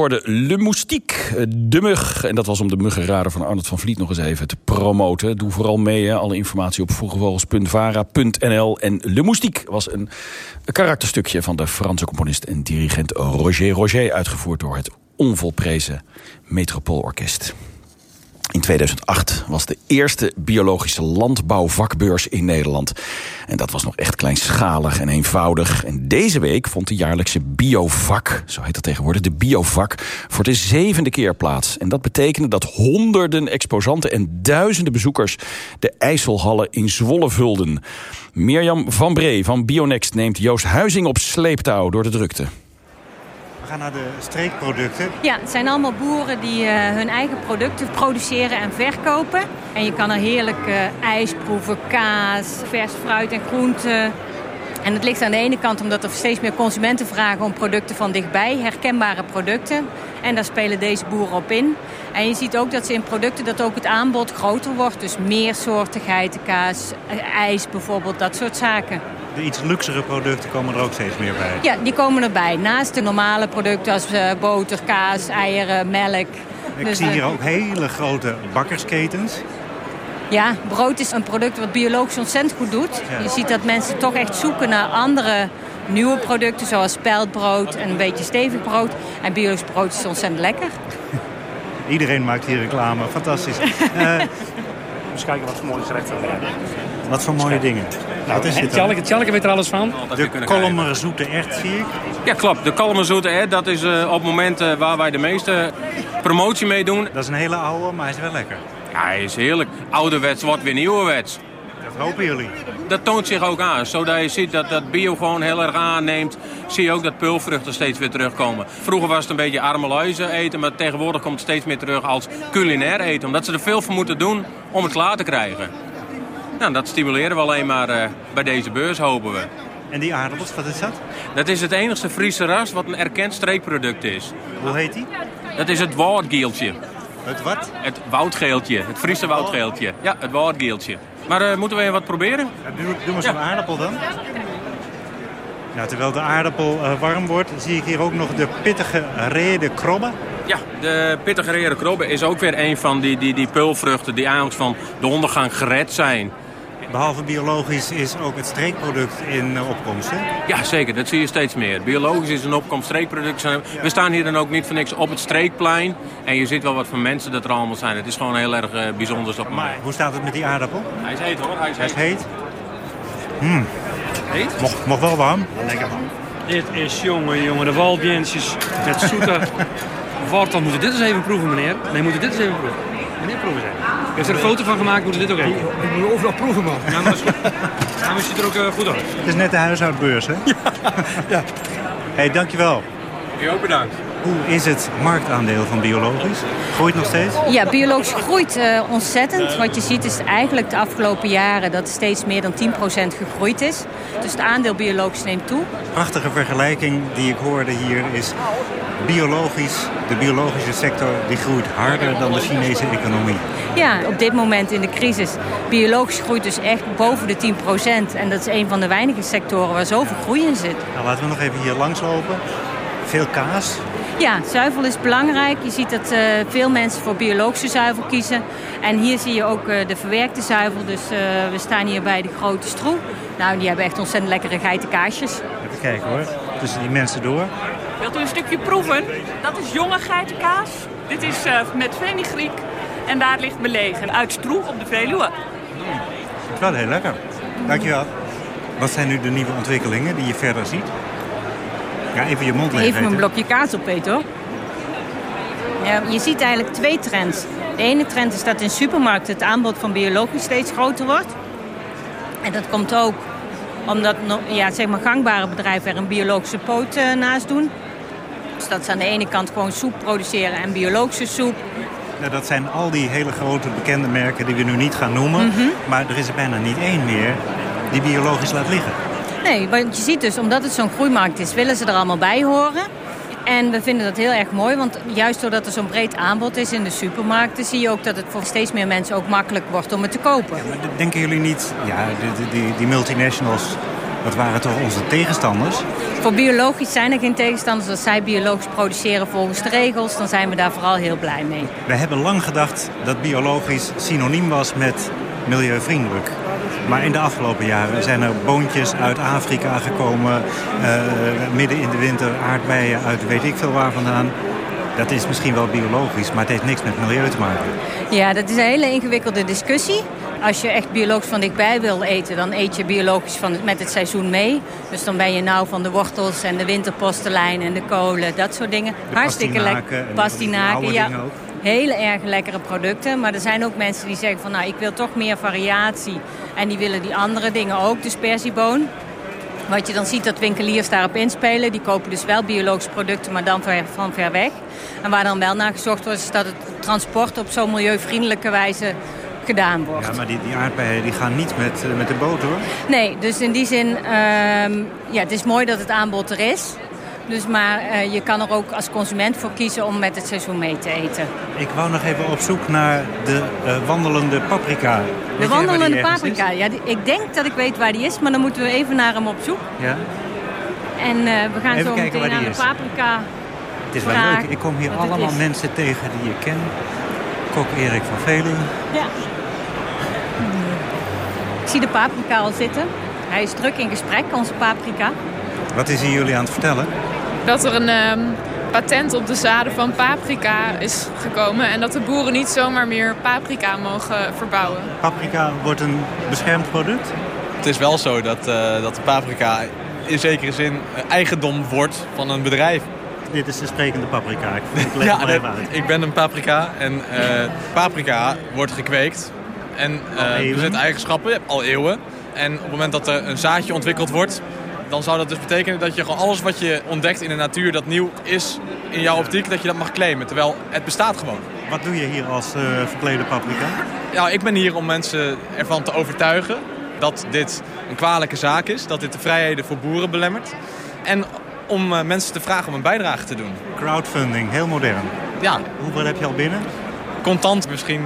Hoorde Le Moustique, de mug. En dat was om de muggenrader van Arnold van Vliet nog eens even te promoten. Doe vooral mee, hè. alle informatie op vroegevogels.vara.nl. En Le Moustique was een karakterstukje van de Franse componist en dirigent Roger Roger... uitgevoerd door het onvolprezen Metropoolorkest. In 2008 was de eerste biologische landbouwvakbeurs in Nederland. En dat was nog echt kleinschalig en eenvoudig. En deze week vond de jaarlijkse biovak, zo heet dat tegenwoordig, de biovak, voor de zevende keer plaats. En dat betekende dat honderden exposanten en duizenden bezoekers de IJsselhallen in Zwolle vulden. Mirjam van Bree van Bionext neemt Joost Huizing op sleeptouw door de drukte
gaan naar de streekproducten.
Ja, het zijn allemaal boeren die uh, hun eigen producten produceren en verkopen. En je kan er heerlijk uh, ijs proeven, kaas, vers fruit en groenten. En het ligt aan de ene kant omdat er steeds meer consumenten vragen om producten van dichtbij, herkenbare producten. En daar spelen deze boeren op in. En je ziet ook dat ze in producten dat ook het aanbod groter wordt. Dus meer soorten geitenkaas, eh, ijs bijvoorbeeld, dat soort zaken.
De iets luxere producten komen er ook steeds meer bij?
Ja, die komen erbij. Naast de normale producten als uh, boter, kaas, eieren, melk.
Ik dus, zie hier ook hele grote bakkersketens.
Ja, brood is een product wat biologisch ontzettend goed doet. Je ziet dat mensen toch echt zoeken naar andere nieuwe producten... zoals speldbrood en een beetje stevig brood. En biologisch brood is ontzettend lekker.
Iedereen maakt hier reclame. Fantastisch.
uh, eens kijken wat voor mooie gerechten we hebben.
Wat voor mooie dingen.
Nou, is Tjalke, Tjalke weet er alles van.
De Kolmer zoete ert zie ik.
Ja, klopt. De Kolmer zoete ert, dat is uh, op het moment uh, waar wij de meeste promotie mee doen.
Dat is een hele oude, maar hij is wel lekker.
Ja, hij is heerlijk. Ouderwets wordt weer nieuwerwets.
Dat hopen jullie.
Dat toont zich ook aan. Zodat je ziet dat dat bio gewoon heel erg aanneemt. Zie je ook dat pulvruchten steeds weer terugkomen. Vroeger was het een beetje arme luizen eten. Maar tegenwoordig komt het steeds meer terug als culinair eten. Omdat ze er veel voor moeten doen om het klaar te krijgen. Nou, dat stimuleren we alleen maar uh, bij deze beurs, hopen we.
En die aardappels, wat is dat?
Dat is het enigste Friese ras wat een erkend streekproduct is.
Hoe heet die?
Dat is het woordgeeltje.
Het wat?
Het woudgeeltje. Het Friese woudgeeltje. Ja, het woordgeeltje. Maar uh, moeten we even wat proberen?
Ja, doe, doe maar zo'n ja. aardappel dan. Nou, terwijl de aardappel uh, warm wordt, zie ik hier ook nog de pittige rede krobbe.
Ja, de pittige rede krobbe is ook weer een van die, die, die pulvruchten die eigenlijk van de ondergang gered zijn.
Behalve biologisch is ook het streekproduct in uh, opkomst, hè?
Ja, zeker. Dat zie je steeds meer. Biologisch is een opkomst, streekproduct. We staan hier dan ook niet voor niks op het streekplein. En je ziet wel wat voor mensen dat er allemaal zijn. Het is gewoon heel erg uh, bijzonders op
Maar hoe staat het met die aardappel?
Hij is heet hoor, hij is
hij
heet.
Is heet? Heet? Mocht, mocht wel warm. Lekker.
Dit is jongen, jongen, de walbjensjes met zoete wortel. Moeten dit eens even proeven, meneer? Nee, moeten dit eens even proeven. Meneer, proeven zijn. U heeft er een foto van gemaakt, moeten dit ook even.
Ik moet overal proeven, man.
Ja, maar dat is goed. Nou, er ook uh, goed uit.
Het is net de huishoudbeurs, hè? Ja. ja. hey, dankjewel.
U ook bedankt.
Hoe is het marktaandeel van biologisch? Groeit nog steeds?
Ja, biologisch groeit uh, ontzettend. Wat je ziet is eigenlijk de afgelopen jaren dat steeds meer dan 10% gegroeid is. Dus het aandeel biologisch neemt toe.
Prachtige vergelijking die ik hoorde hier is biologisch, de biologische sector, die groeit harder dan de Chinese economie.
Ja, op dit moment in de crisis. Biologisch groeit dus echt boven de 10%. En dat is een van de weinige sectoren waar zoveel groei in zit.
Nou, laten we nog even hier langslopen. Veel kaas.
Ja, zuivel is belangrijk. Je ziet dat uh, veel mensen voor biologische zuivel kiezen. En hier zie je ook uh, de verwerkte zuivel. Dus uh, we staan hier bij de grote stroe. Nou, die hebben echt ontzettend lekkere geitenkaasjes.
Even kijken hoor, tussen die mensen door.
Wilt u een stukje proeven? Dat is jonge geitenkaas. Dit is met fenugreek. En daar ligt belegen uit Stroe op de Veluwe.
Mm. Het is wel heel lekker. Dankjewel. Wat zijn nu de nieuwe ontwikkelingen die je verder ziet? Ja, even je mond leeg
Even een blokje kaas opeten hoor. Ja, je ziet eigenlijk twee trends. De ene trend is dat in supermarkten het aanbod van biologisch steeds groter wordt. En dat komt ook omdat ja, zeg maar gangbare bedrijven er een biologische poot uh, naast doen. Dus dat ze aan de ene kant gewoon soep produceren en biologische soep.
Ja, dat zijn al die hele grote bekende merken die we nu niet gaan noemen.
Mhm.
Maar er is er bijna niet één meer die biologisch laat liggen.
Nee, want je ziet dus, omdat het zo'n groeimarkt is, willen ze er allemaal bij horen. En we vinden dat heel erg mooi, want juist doordat er zo'n breed aanbod is in de supermarkten... zie je ook dat het voor steeds meer mensen ook makkelijk wordt om het te kopen.
Ja, maar denken jullie niet, ja, die, die, die multinationals, dat waren toch onze tegenstanders?
Voor biologisch zijn er geen tegenstanders. Als zij biologisch produceren volgens de regels, dan zijn we daar vooral heel blij mee.
We hebben lang gedacht dat biologisch synoniem was met milieuvriendelijk. Maar in de afgelopen jaren zijn er boontjes uit Afrika gekomen. Uh, midden in de winter aardbeien uit weet ik veel waar vandaan. Dat is misschien wel biologisch, maar het heeft niks met milieu te maken.
Ja, dat is een hele ingewikkelde discussie. Als je echt biologisch van dichtbij wil eten, dan eet je biologisch van, met het seizoen mee. Dus dan ben je nou van de wortels en de winterpostelijn en de kolen, dat soort dingen.
De
Hartstikke lekker.
pastinaken
ja. Hele erg lekkere producten. Maar er zijn ook mensen die zeggen van nou, ik wil toch meer variatie. En die willen die andere dingen ook, dus persieboon. Wat je dan ziet dat winkeliers daarop inspelen. Die kopen dus wel biologische producten, maar dan ver- van ver weg. En waar dan wel naar gezocht wordt, is dat het transport op zo'n milieuvriendelijke wijze gedaan wordt.
Ja, maar die, die aardbeien die gaan niet met, eh, met de boot hoor.
Nee, dus in die zin, ehm, ja, het is mooi dat het aanbod er is. Dus maar eh, je kan er ook als consument voor kiezen om met het seizoen mee te eten.
Ik wou nog even op zoek naar de eh, wandelende paprika. Weet
De wandelende paprika, ja, die- ik denk dat ik weet waar die is, maar dan moeten we even naar hem op zoek.
Ja,
En we gaan
Even
zo meteen naar de
is.
paprika.
het is wel leuk. Ik kom hier allemaal mensen tegen die je ken. Kok Erik van Veluwe.
Ja. Ik zie de paprika al zitten. Hij is druk in gesprek, onze paprika.
Wat is hier jullie aan het vertellen?
dat er een ehm, patent op de zaden van paprika is gekomen. En dat de boeren niet zomaar meer paprika mogen verbouwen.
Paprika wordt een beschermd product?
Het is wel zo dat, eh, dat de paprika in zekere zin eigendom wordt van een bedrijf.
Dit is de sprekende paprika. Ik,
Ja,
het maar even
dat-
uit.
ik ben een paprika en eh, paprika wordt gekweekt. En
Al
eh
eeuwen?
bezit eigenschappen, al eeuwen. En op het moment dat er een zaadje ontwikkeld wordt, dan zou dat dus betekenen dat je gewoon alles wat je ontdekt in de natuur dat nieuw is in jouw optiek, dat je dat mag claimen. Terwijl het bestaat gewoon.
Wat doe je hier als eh, verklede paprika?
Ja, ik ben hier om mensen ervan te overtuigen dat dit een kwalijke zaak is. Dat dit de vrijheden voor boeren belemmert. En om eh, mensen te vragen om een bijdrage te doen.
Crowdfunding, heel modern.
Ja.
Hoeveel heb je al binnen?
Contant misschien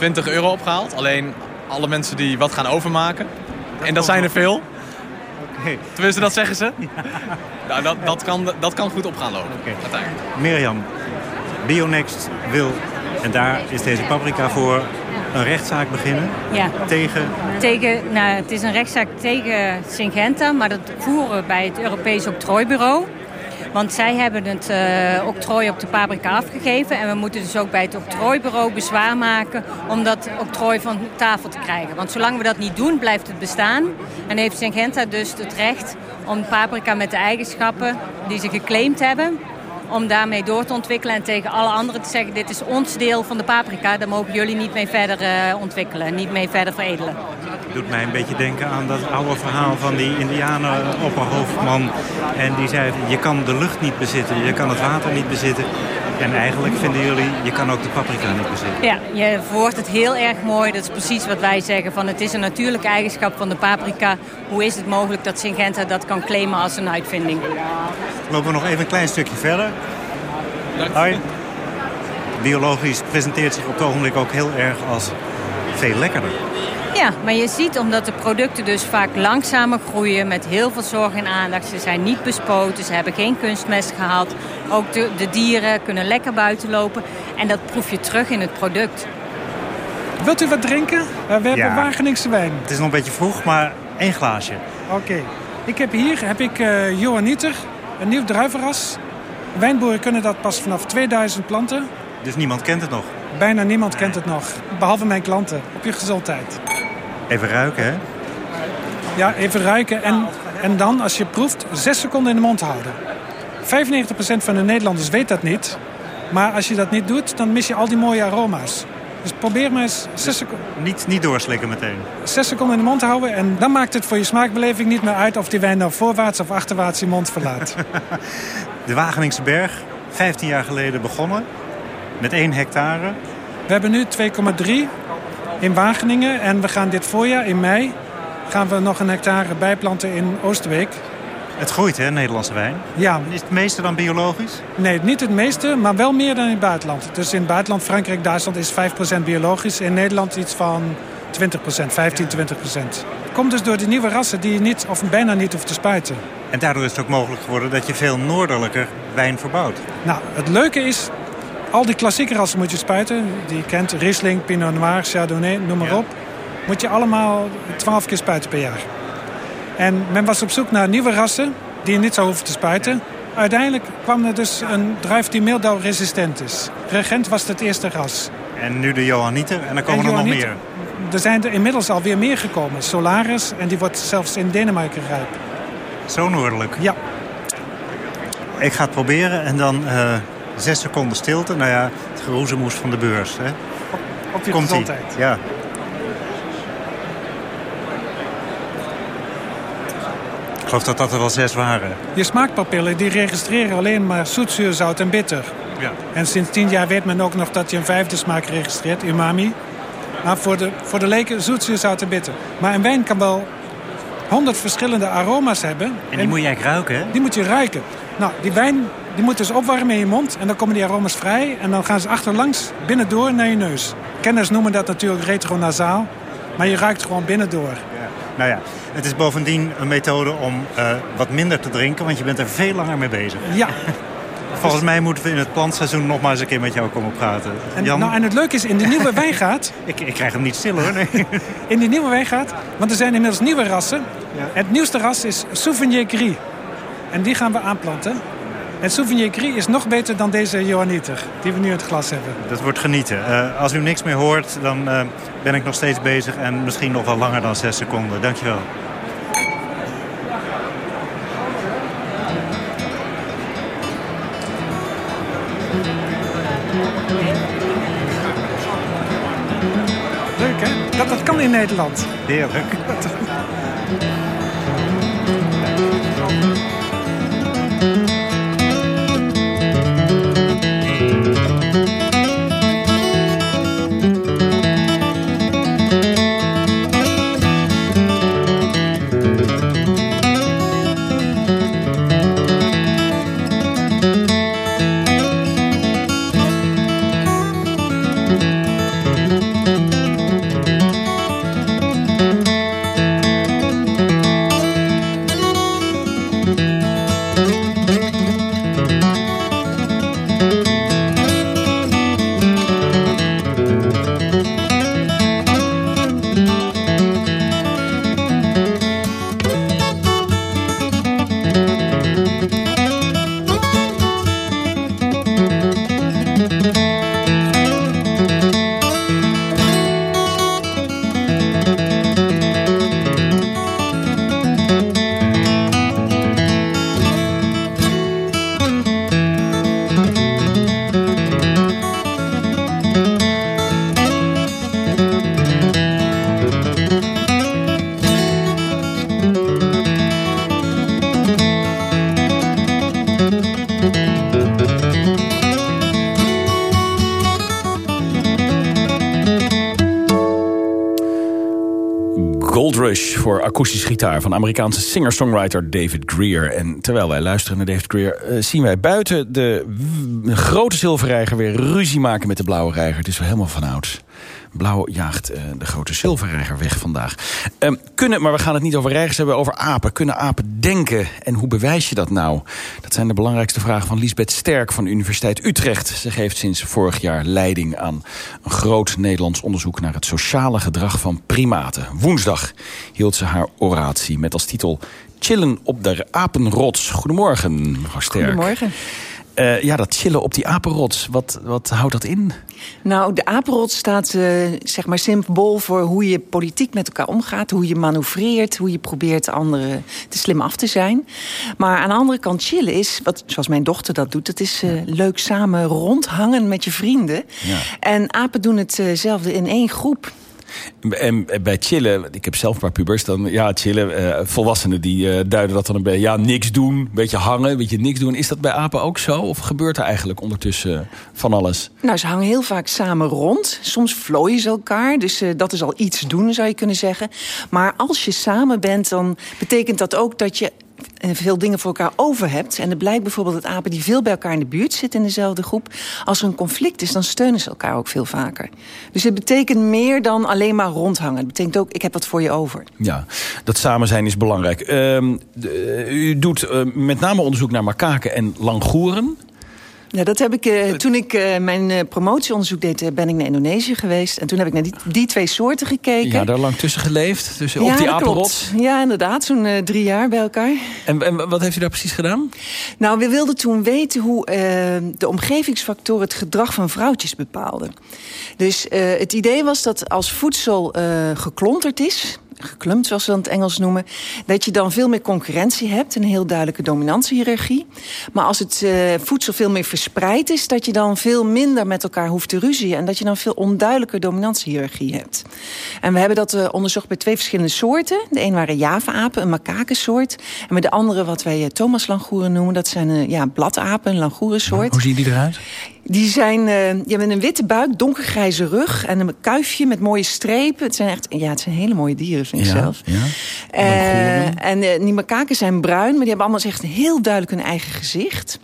20 euro opgehaald. Alleen alle mensen die wat gaan overmaken. en dat zijn er veel. Tenminste, dat zeggen ze. Nou, dat, dat, kan, dat kan goed op gaan lopen. Uiteindelijk.
Mirjam, Bionext wil, en daar is deze paprika voor, een rechtszaak beginnen
Ja.
tegen...
Tegen, nou, het is een rechtszaak tegen Syngenta, maar dat voeren we bij het Europees Octrooibureau. Want zij hebben het uh, octrooi op de paprika afgegeven. En we moeten dus ook bij het octrooibureau bezwaar maken om dat octrooi van tafel te krijgen. Want zolang we dat niet doen, blijft het bestaan. En heeft Syngenta dus het recht om paprika met de eigenschappen die ze geclaimd hebben om daarmee door te ontwikkelen en tegen alle anderen te zeggen... dit is ons deel van de paprika, daar mogen jullie niet mee verder uh, ontwikkelen, niet mee verder veredelen.
Het doet mij een beetje denken aan dat oude verhaal van die indianen-opperhoofdman. En die zei, je kan de lucht niet bezitten, je kan het water niet bezitten. En eigenlijk vinden jullie, je kan ook de paprika niet bezitten.
Ja, je verwoordt het heel erg mooi. Dat is precies wat wij zeggen. Van het is een natuurlijke eigenschap van de paprika. Hoe is het mogelijk dat Syngenta dat kan claimen als een uitvinding?
Lopen we nog even een klein stukje verder. Hoi. Biologisch presenteert zich op het ogenblik ook heel erg als veel lekkerder.
Ja, maar je ziet omdat de producten dus vaak langzamer groeien met heel veel zorg en aandacht. Ze zijn niet bespoten, ze hebben geen kunstmest gehad. Ook de, de dieren kunnen lekker buiten lopen en dat proef je terug in het product.
Wilt u wat drinken? Uh, we hebben ja. Wageningse wijn.
Het is nog een beetje vroeg, maar één glaasje.
Oké. Ik heb hier heb ik uh, Johanniter, een nieuw druivenras. Wijnboeren kunnen dat pas vanaf 2000 planten.
Dus niemand kent het nog?
Bijna niemand kent het nog. Behalve mijn klanten. Op je gezondheid.
Even ruiken, hè?
Ja, even ruiken. En, en dan, als je proeft, zes seconden in de mond houden. 95% van de Nederlanders weet dat niet. Maar als je dat niet doet, dan mis je al die mooie aroma's. Dus probeer maar eens zes seconden...
Niet, niet doorslikken meteen.
Zes seconden in de mond houden en dan maakt het voor je smaakbeleving niet meer uit... of die wijn nou voorwaarts of achterwaarts je mond verlaat.
de Wageningse Berg, 15 jaar geleden begonnen. Met 1 hectare.
We hebben nu 2,3 in Wageningen. En we gaan dit voorjaar, in mei, gaan we nog een hectare bijplanten in Oosterbeek.
Het groeit, hè, Nederlandse wijn?
Ja.
Is het meeste dan biologisch?
Nee, niet het meeste, maar wel meer dan in het buitenland. Dus in het buitenland, Frankrijk, Duitsland, is 5% biologisch. In Nederland iets van 20%, 15, 20%. Komt dus door de nieuwe rassen die je niet of bijna niet hoeft te spuiten.
En daardoor is het ook mogelijk geworden dat je veel noordelijker wijn verbouwt.
Nou, het leuke is, al die klassieke rassen moet je spuiten. Die je kent, Riesling, Pinot Noir, Chardonnay, noem maar op. Moet je allemaal 12 keer spuiten per jaar. En men was op zoek naar nieuwe rassen die je niet zou hoeven te spuiten. Uiteindelijk kwam er dus een druif die meeldauwresistent is. Regent was het eerste ras.
En nu de Johannieter en dan komen er nog meer.
Er zijn er inmiddels alweer meer gekomen. Solaris en die wordt zelfs in Denemarken rijp.
Zo noordelijk?
Ja.
Ik ga het proberen en dan uh, zes seconden stilte. Nou ja, het geroezemoes van de beurs. Hè?
Op, op je
Komt
gezondheid.
Ja. Ik geloof dat dat er wel zes waren.
Je smaakpapillen die registreren alleen maar zoet, zuur, zout en bitter.
Ja.
En sinds tien jaar weet men ook nog dat je een vijfde smaak registreert, umami. Maar voor de, voor de leken zoet, zuur, zout en bitter. Maar een wijn kan wel honderd verschillende aroma's hebben.
En die en moet je eigenlijk ruiken, hè?
Die moet je ruiken. Nou, die wijn die moet dus opwarmen in je mond. En dan komen die aroma's vrij. En dan gaan ze achterlangs binnendoor naar je neus. Kenners noemen dat natuurlijk retronasaal. Maar je ruikt gewoon binnendoor.
Ja. Nou ja, het is bovendien een methode om uh, wat minder te drinken. Want je bent er veel langer mee bezig.
Ja.
Volgens mij moeten we in het plantseizoen nog maar eens een keer met jou komen praten.
En,
Jan?
nou, en het leuke is, in de nieuwe wijngaard...
ik, ik krijg hem niet stil hoor. Nee.
in die nieuwe wijngaard, want er zijn inmiddels nieuwe rassen.
Ja.
Het nieuwste ras is Souvenir Gris. En die gaan we aanplanten. En Souvenir Gris is nog beter dan deze Johanniter, die we nu in het glas hebben.
Dat wordt genieten. Uh, als u niks meer hoort, dan uh, ben ik nog steeds bezig en misschien nog wel langer dan zes seconden. Dankjewel.
Dat, dat kan in Nederland.
Heerlijk.
Gitaar... van Amerikaanse singer-songwriter David Greer. En terwijl wij luisteren naar David Greer... Eh, zien wij buiten de grote zilverreiger weer ruzie maken met de blauwe reiger. Het is wel helemaal van ouds. Blauw jaagt uh, de grote zilverreiger weg vandaag. Uh, kunnen, maar we gaan het niet over reigers hebben, over apen. Kunnen apen denken? En hoe bewijs je dat nou? Dat zijn de belangrijkste vragen van Lisbeth Sterk van Universiteit Utrecht. Ze geeft sinds vorig jaar leiding aan een groot Nederlands onderzoek... naar het sociale gedrag van primaten. Woensdag hield ze haar oratie met als titel... Chillen op de apenrots. Goedemorgen, mevrouw Sterk.
Goedemorgen.
Uh, ja, dat chillen op die apenrots, wat, wat houdt dat in?
Nou, de apenrots staat uh, zeg maar symbool voor hoe je politiek met elkaar omgaat. Hoe je manoeuvreert, hoe je probeert anderen te slim af te zijn. Maar aan de andere kant chillen is, wat, zoals mijn dochter dat doet... dat is uh, leuk samen rondhangen met je vrienden. Ja. En apen doen hetzelfde in één groep.
En bij chillen, ik heb zelf paar pubers, dan ja, chillen. Uh, volwassenen die uh, duiden dat dan een beetje, ja, niks doen, een beetje hangen, een beetje niks doen. Is dat bij apen ook zo? Of gebeurt er eigenlijk ondertussen van alles?
Nou, ze hangen heel vaak samen rond. Soms vlooien ze elkaar, dus dat is al iets doen, zou je kunnen zeggen. Maar als je samen bent, dan betekent dat ook dat je veel dingen voor elkaar over hebt. En het blijkt bijvoorbeeld dat apen die veel bij elkaar in de buurt zitten in dezelfde groep. Als er een conflict is, dan steunen ze elkaar ook veel vaker. Dus het betekent meer dan alleen maar rondhangen. Het betekent ook, ik heb wat voor je over.
Ja, dat samen zijn is belangrijk. De, u doet uh, met name onderzoek naar makaken en langoeren.
Ja, dat heb ik, uh, toen ik uh, mijn uh, promotieonderzoek deed, ben ik naar Indonesië geweest. En toen heb ik naar die, die twee soorten gekeken.
Ja, daar lang tussen geleefd, dus ja, op die apenrot.
Ja, inderdaad, zo'n drie jaar bij elkaar.
En, en, wat heeft u daar precies gedaan?
Nou, we wilden toen weten hoe de omgevingsfactoren het gedrag van vrouwtjes bepaalden. Dus het idee was dat als voedsel geklonterd is geklumpt, zoals ze dan het Engels noemen... dat je dan veel meer concurrentie hebt, een heel duidelijke dominantiehierarchie. Maar als het uh, voedsel veel meer verspreid is... dat je dan veel minder met elkaar hoeft te ruzien... en dat je dan veel onduidelijker dominantiehierarchie hebt. En we hebben dat uh, onderzocht bij twee verschillende soorten. De een waren Java-apen, een makakensoort. En met de andere, wat wij uh, Thomas-langoeren noemen... dat zijn ja, bladapen, een langoerensoort.
Hoe zien die eruit?
Die zijn uh, ja, met een witte buik, donkergrijze rug en een kuifje met mooie strepen. Het zijn echt, ja, het zijn hele mooie dieren, vind ik
ja,
zelf.
Ja.
Uh, en uh, die makaken zijn bruin, maar die hebben allemaal echt heel duidelijk hun eigen gezicht.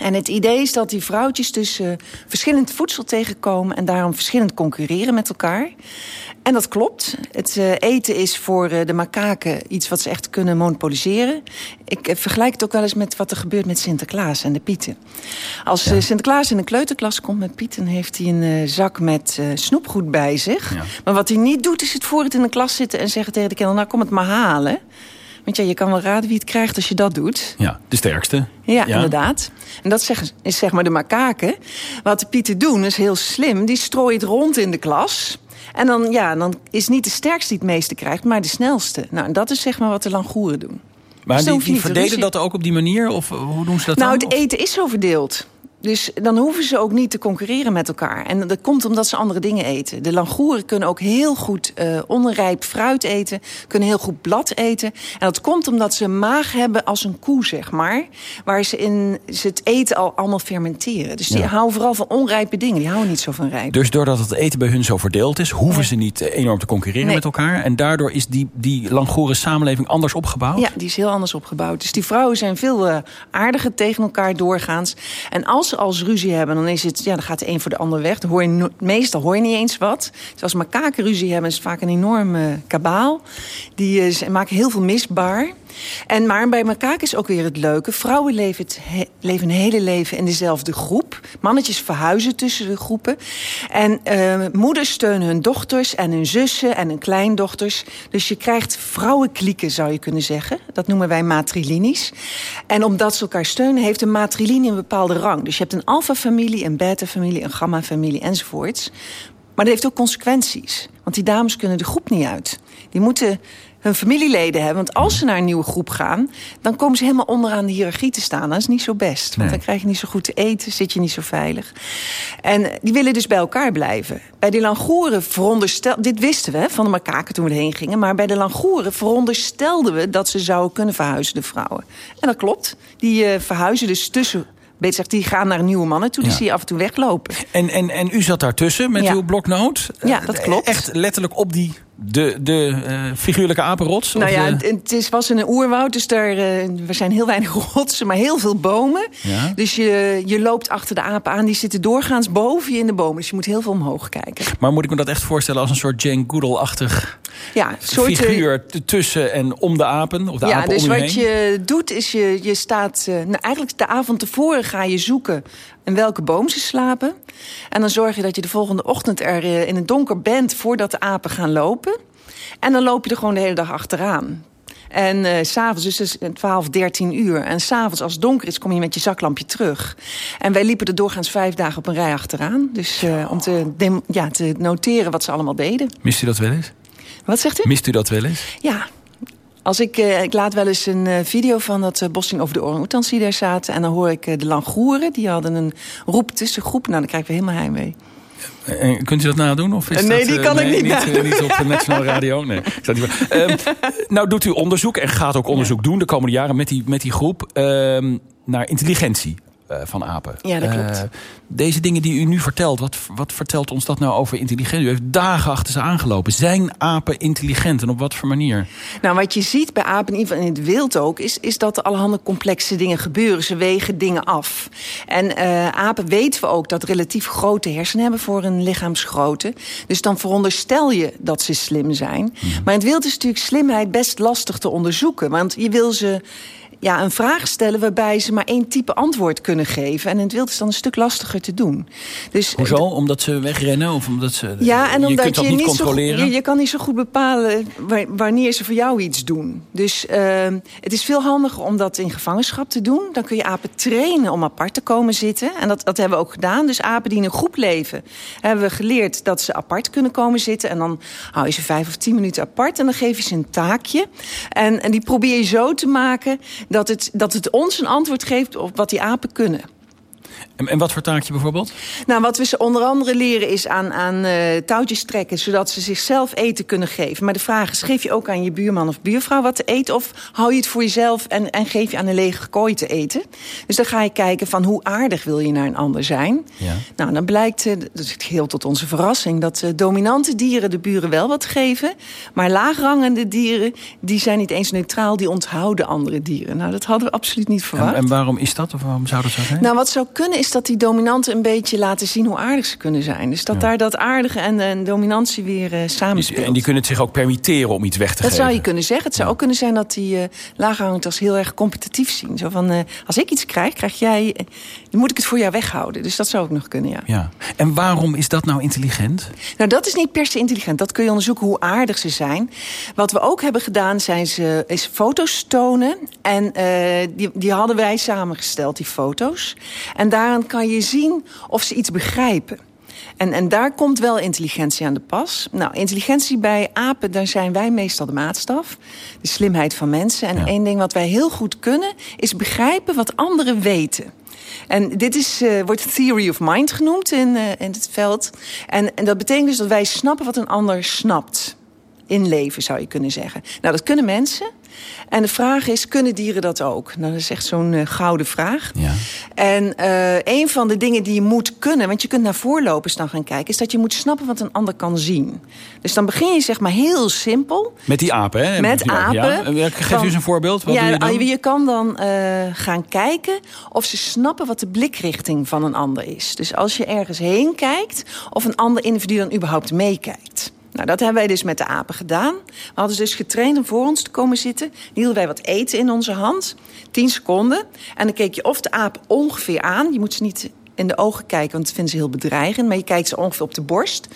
En het idee is dat die vrouwtjes dus uh, verschillend voedsel tegenkomen... en daarom verschillend concurreren met elkaar. En dat klopt. Het uh, eten is voor uh, de makaken iets wat ze echt kunnen monopoliseren. Ik vergelijk het ook wel eens met wat er gebeurt met Sinterklaas en de pieten. Als ja. Sinterklaas in een kleuterklas komt met pieten... heeft hij een zak met snoepgoed bij zich. Ja. Maar wat hij niet doet, is het voor het in de klas zitten... en zeggen tegen de kinderen, nou kom het maar halen... Want ja, je kan wel raden wie het krijgt als je dat doet.
Ja, de sterkste.
Ja, ja. inderdaad. En dat is zeg maar de makaken. Wat de pieten doen is heel slim. Die strooien het rond in de klas. En dan, ja, dan is niet de sterkste die het meeste krijgt, maar de snelste. Nou, en dat is zeg maar wat de langoeren doen.
Maar dus die, die verdelen dat ook op die manier? Of hoe doen ze dat
nou,
dan?
Nou, het eten is zo verdeeld. Dus dan hoeven ze ook niet te concurreren met elkaar. En dat komt omdat ze andere dingen eten. De langoeren kunnen ook heel goed uh, onrijp fruit eten. Kunnen heel goed blad eten. En dat komt omdat ze een maag hebben als een koe, zeg maar. Waar ze, in, ze het eten al allemaal fermenteren. Dus die ja. houden vooral van onrijpe dingen. Die houden niet zo van rijp.
Dus doordat het eten bij hun zo verdeeld is... hoeven ze niet enorm te concurreren nee. met elkaar. En daardoor is die, die langoeren samenleving anders opgebouwd?
Ja, die is heel anders opgebouwd. Dus die vrouwen zijn veel uh, aardiger tegen elkaar doorgaans. En als als ruzie hebben, dan is het, ja, dan gaat de een voor de ander weg. Dan hoor je no meestal hoor je niet eens wat. Dus als makaken ruzie hebben, is het vaak een enorme kabaal. Die uh, maken heel veel misbaar. En maar bij makaken is ook weer het leuke. Vrouwen leven, het he leven een hele leven in dezelfde groep. Mannetjes verhuizen tussen de groepen. En uh, moeders steunen hun dochters en hun zussen en hun kleindochters. Dus je krijgt vrouwenklieken, zou je kunnen zeggen. Dat noemen wij matrilinies. En omdat ze elkaar steunen, heeft een matrilinie een bepaalde rang. Dus je hebt een alfa-familie, een beta-familie, een gamma-familie enzovoorts. Maar dat heeft ook consequenties. Want die dames kunnen de groep niet uit. Die moeten hun familieleden hebben. Want als ze naar een nieuwe groep gaan... dan komen ze helemaal onderaan de hiërarchie te staan. Dat is niet zo best. Want nee. dan krijg je niet zo goed te eten, zit je niet zo veilig. En die willen dus bij elkaar blijven. Bij de langoeren veronderstelden... Dit wisten we van de makaken toen we erheen gingen. Maar bij de langoeren veronderstelden we... dat ze zouden kunnen verhuizen, de vrouwen. En dat klopt. Die uh, verhuizen dus tussen Beter zegt, die gaan naar nieuwe mannen toe. Die ja. zie je af en toe weglopen.
En, en, en u zat daartussen met
ja.
uw bloknoot?
Ja, dat klopt.
Echt letterlijk op die De, de uh, figuurlijke apenrots?
Nou ja,
de...
het is, was in een oerwoud, dus daar uh, er zijn heel weinig rotsen, maar heel veel bomen.
Ja?
Dus je, je loopt achter de apen aan, die zitten doorgaans boven je in de bomen. Dus je moet heel veel omhoog kijken.
Maar moet ik me dat echt voorstellen als een soort Jane Goodall-achtig
ja, soort,
figuur tussen en om de apen? Of de
ja,
apen
dus
om je
wat
heen?
je doet is je, je staat... Uh, nou, eigenlijk de avond tevoren ga je zoeken in welke boom ze slapen. En dan zorg je dat je de volgende ochtend er uh, in het donker bent... voordat de apen gaan lopen. En dan loop je er gewoon de hele dag achteraan. En uh, s'avonds, dus het is 12, 13 uur. En s'avonds, als het donker is, kom je met je zaklampje terug. En wij liepen er doorgaans vijf dagen op een rij achteraan. Dus uh, om te, ja, te noteren wat ze allemaal deden.
Mist u dat wel eens?
Wat zegt u?
Mist u dat wel eens?
Ja. Als ik, uh, ik laat wel eens een uh, video van dat uh, bossing over de orang-oetans die daar zaten. En dan hoor ik de langoeren. Die hadden een roep tussengroep. Nou, dan krijg ik weer helemaal heimwee.
En kunt u dat nadoen? Of is
nee,
dat,
die kan
nee,
ik niet
niet, niet op de Nationale Radio. Nee, um, nou doet u onderzoek en gaat ook onderzoek ja. doen de komende jaren met die, met die groep um, naar intelligentie uh, van apen.
Ja, dat klopt.
Uh, deze dingen die u nu vertelt, wat, wat vertelt ons dat nou over intelligentie? U heeft dagen achter ze aangelopen. Zijn apen intelligent en op wat voor manier?
Nou, wat je ziet bij apen, in ieder geval in het wild ook... is, is dat er allerhande complexe dingen gebeuren. Ze wegen dingen af. En uh, apen weten we ook dat relatief grote hersenen hebben... voor een lichaamsgrootte. Dus dan veronderstel je dat ze slim zijn. Mm. Maar in het wild is natuurlijk slimheid best lastig te onderzoeken. Want je wil ze ja, een vraag stellen waarbij ze maar één type antwoord kunnen geven. En in het wild is dan een stuk lastiger te doen. Dus,
Hoezo? Omdat ze wegrennen? Of omdat ze,
ja, en
je
omdat
kunt dat
je
niet controleren?
Zo goed, je, je, kan niet zo goed bepalen wanneer ze voor jou iets doen. Dus uh, het is veel handiger om dat in gevangenschap te doen. Dan kun je apen trainen om apart te komen zitten. En dat, dat hebben we ook gedaan. Dus apen die in een groep leven, hebben we geleerd dat ze apart kunnen komen zitten. En dan hou je ze vijf of tien minuten apart. En dan geef je ze een taakje. En, en die probeer je zo te maken dat het, dat het ons een antwoord geeft op wat die apen kunnen.
En, en wat voor taakje bijvoorbeeld?
Nou, wat we ze onder andere leren is aan, aan uh, touwtjes trekken... zodat ze zichzelf eten kunnen geven. Maar de vraag is, geef je ook aan je buurman of buurvrouw wat te eten... of hou je het voor jezelf en, en geef je aan een lege kooi te eten? Dus dan ga je kijken van hoe aardig wil je naar een ander zijn.
Ja.
Nou, dan blijkt, uh, dat is heel tot onze verrassing... dat uh, dominante dieren de buren wel wat geven... maar laagrangende dieren, die zijn niet eens neutraal... die onthouden andere dieren. Nou, dat hadden we absoluut niet verwacht.
En, en waarom is dat? Of waarom zou dat zo zijn?
Nou, wat zou kunnen is dat die dominanten een beetje laten zien hoe aardig ze kunnen zijn. Dus dat ja. daar dat aardige en, en dominantie weer uh, samenspeelt.
En die kunnen het zich ook permitteren om iets weg te
dat
geven.
zou je kunnen zeggen. Het zou ja. ook kunnen zijn dat die uh, als heel erg competitief zien. Zo van, uh, als ik iets krijg, krijg jij... dan moet ik het voor jou weghouden. Dus dat zou ook nog kunnen, ja.
ja. En waarom is dat nou intelligent?
Nou, dat is niet per se intelligent. Dat kun je onderzoeken hoe aardig ze zijn. Wat we ook hebben gedaan, zijn ze, is foto's tonen. En die, die hadden wij samengesteld, die foto's. En daaraan kan je zien of ze iets begrijpen. En, en daar komt wel intelligentie aan de pas. Nou, intelligentie bij apen, daar zijn wij meestal de maatstaf. De slimheid van mensen. En ja. één ding wat wij heel goed kunnen, is begrijpen wat anderen weten. En dit is, uh, wordt theory of mind genoemd in, uh, in het veld. En, en dat betekent dus dat wij snappen wat een ander snapt. In leven, zou je kunnen zeggen. Nou, dat kunnen mensen. En de vraag is, kunnen dieren dat ook? Nou, dat is echt zo'n uh, gouden vraag.
Ja.
En uh, een van de dingen die je moet kunnen... want je kunt naar voorlopers dan gaan kijken... is dat je moet snappen wat een ander kan zien. Dus dan begin je zeg maar heel simpel.
Met die apen, hè?
Met
ja,
apen.
Ja. Geef u eens een voorbeeld. Wat
ja,
doe je, dan?
je kan dan uh, gaan kijken of ze snappen... wat de blikrichting van een ander is. Dus als je ergens heen kijkt... of een ander individu dan überhaupt meekijkt. Nou, dat hebben wij dus met de apen gedaan. We hadden ze dus getraind om voor ons te komen zitten. Dan hielden wij wat eten in onze hand. 10 seconden. En dan keek je of de aap ongeveer aan. Je moet ze niet in de ogen kijken, want dat vinden ze heel bedreigend. Maar je kijkt ze ongeveer op de borst.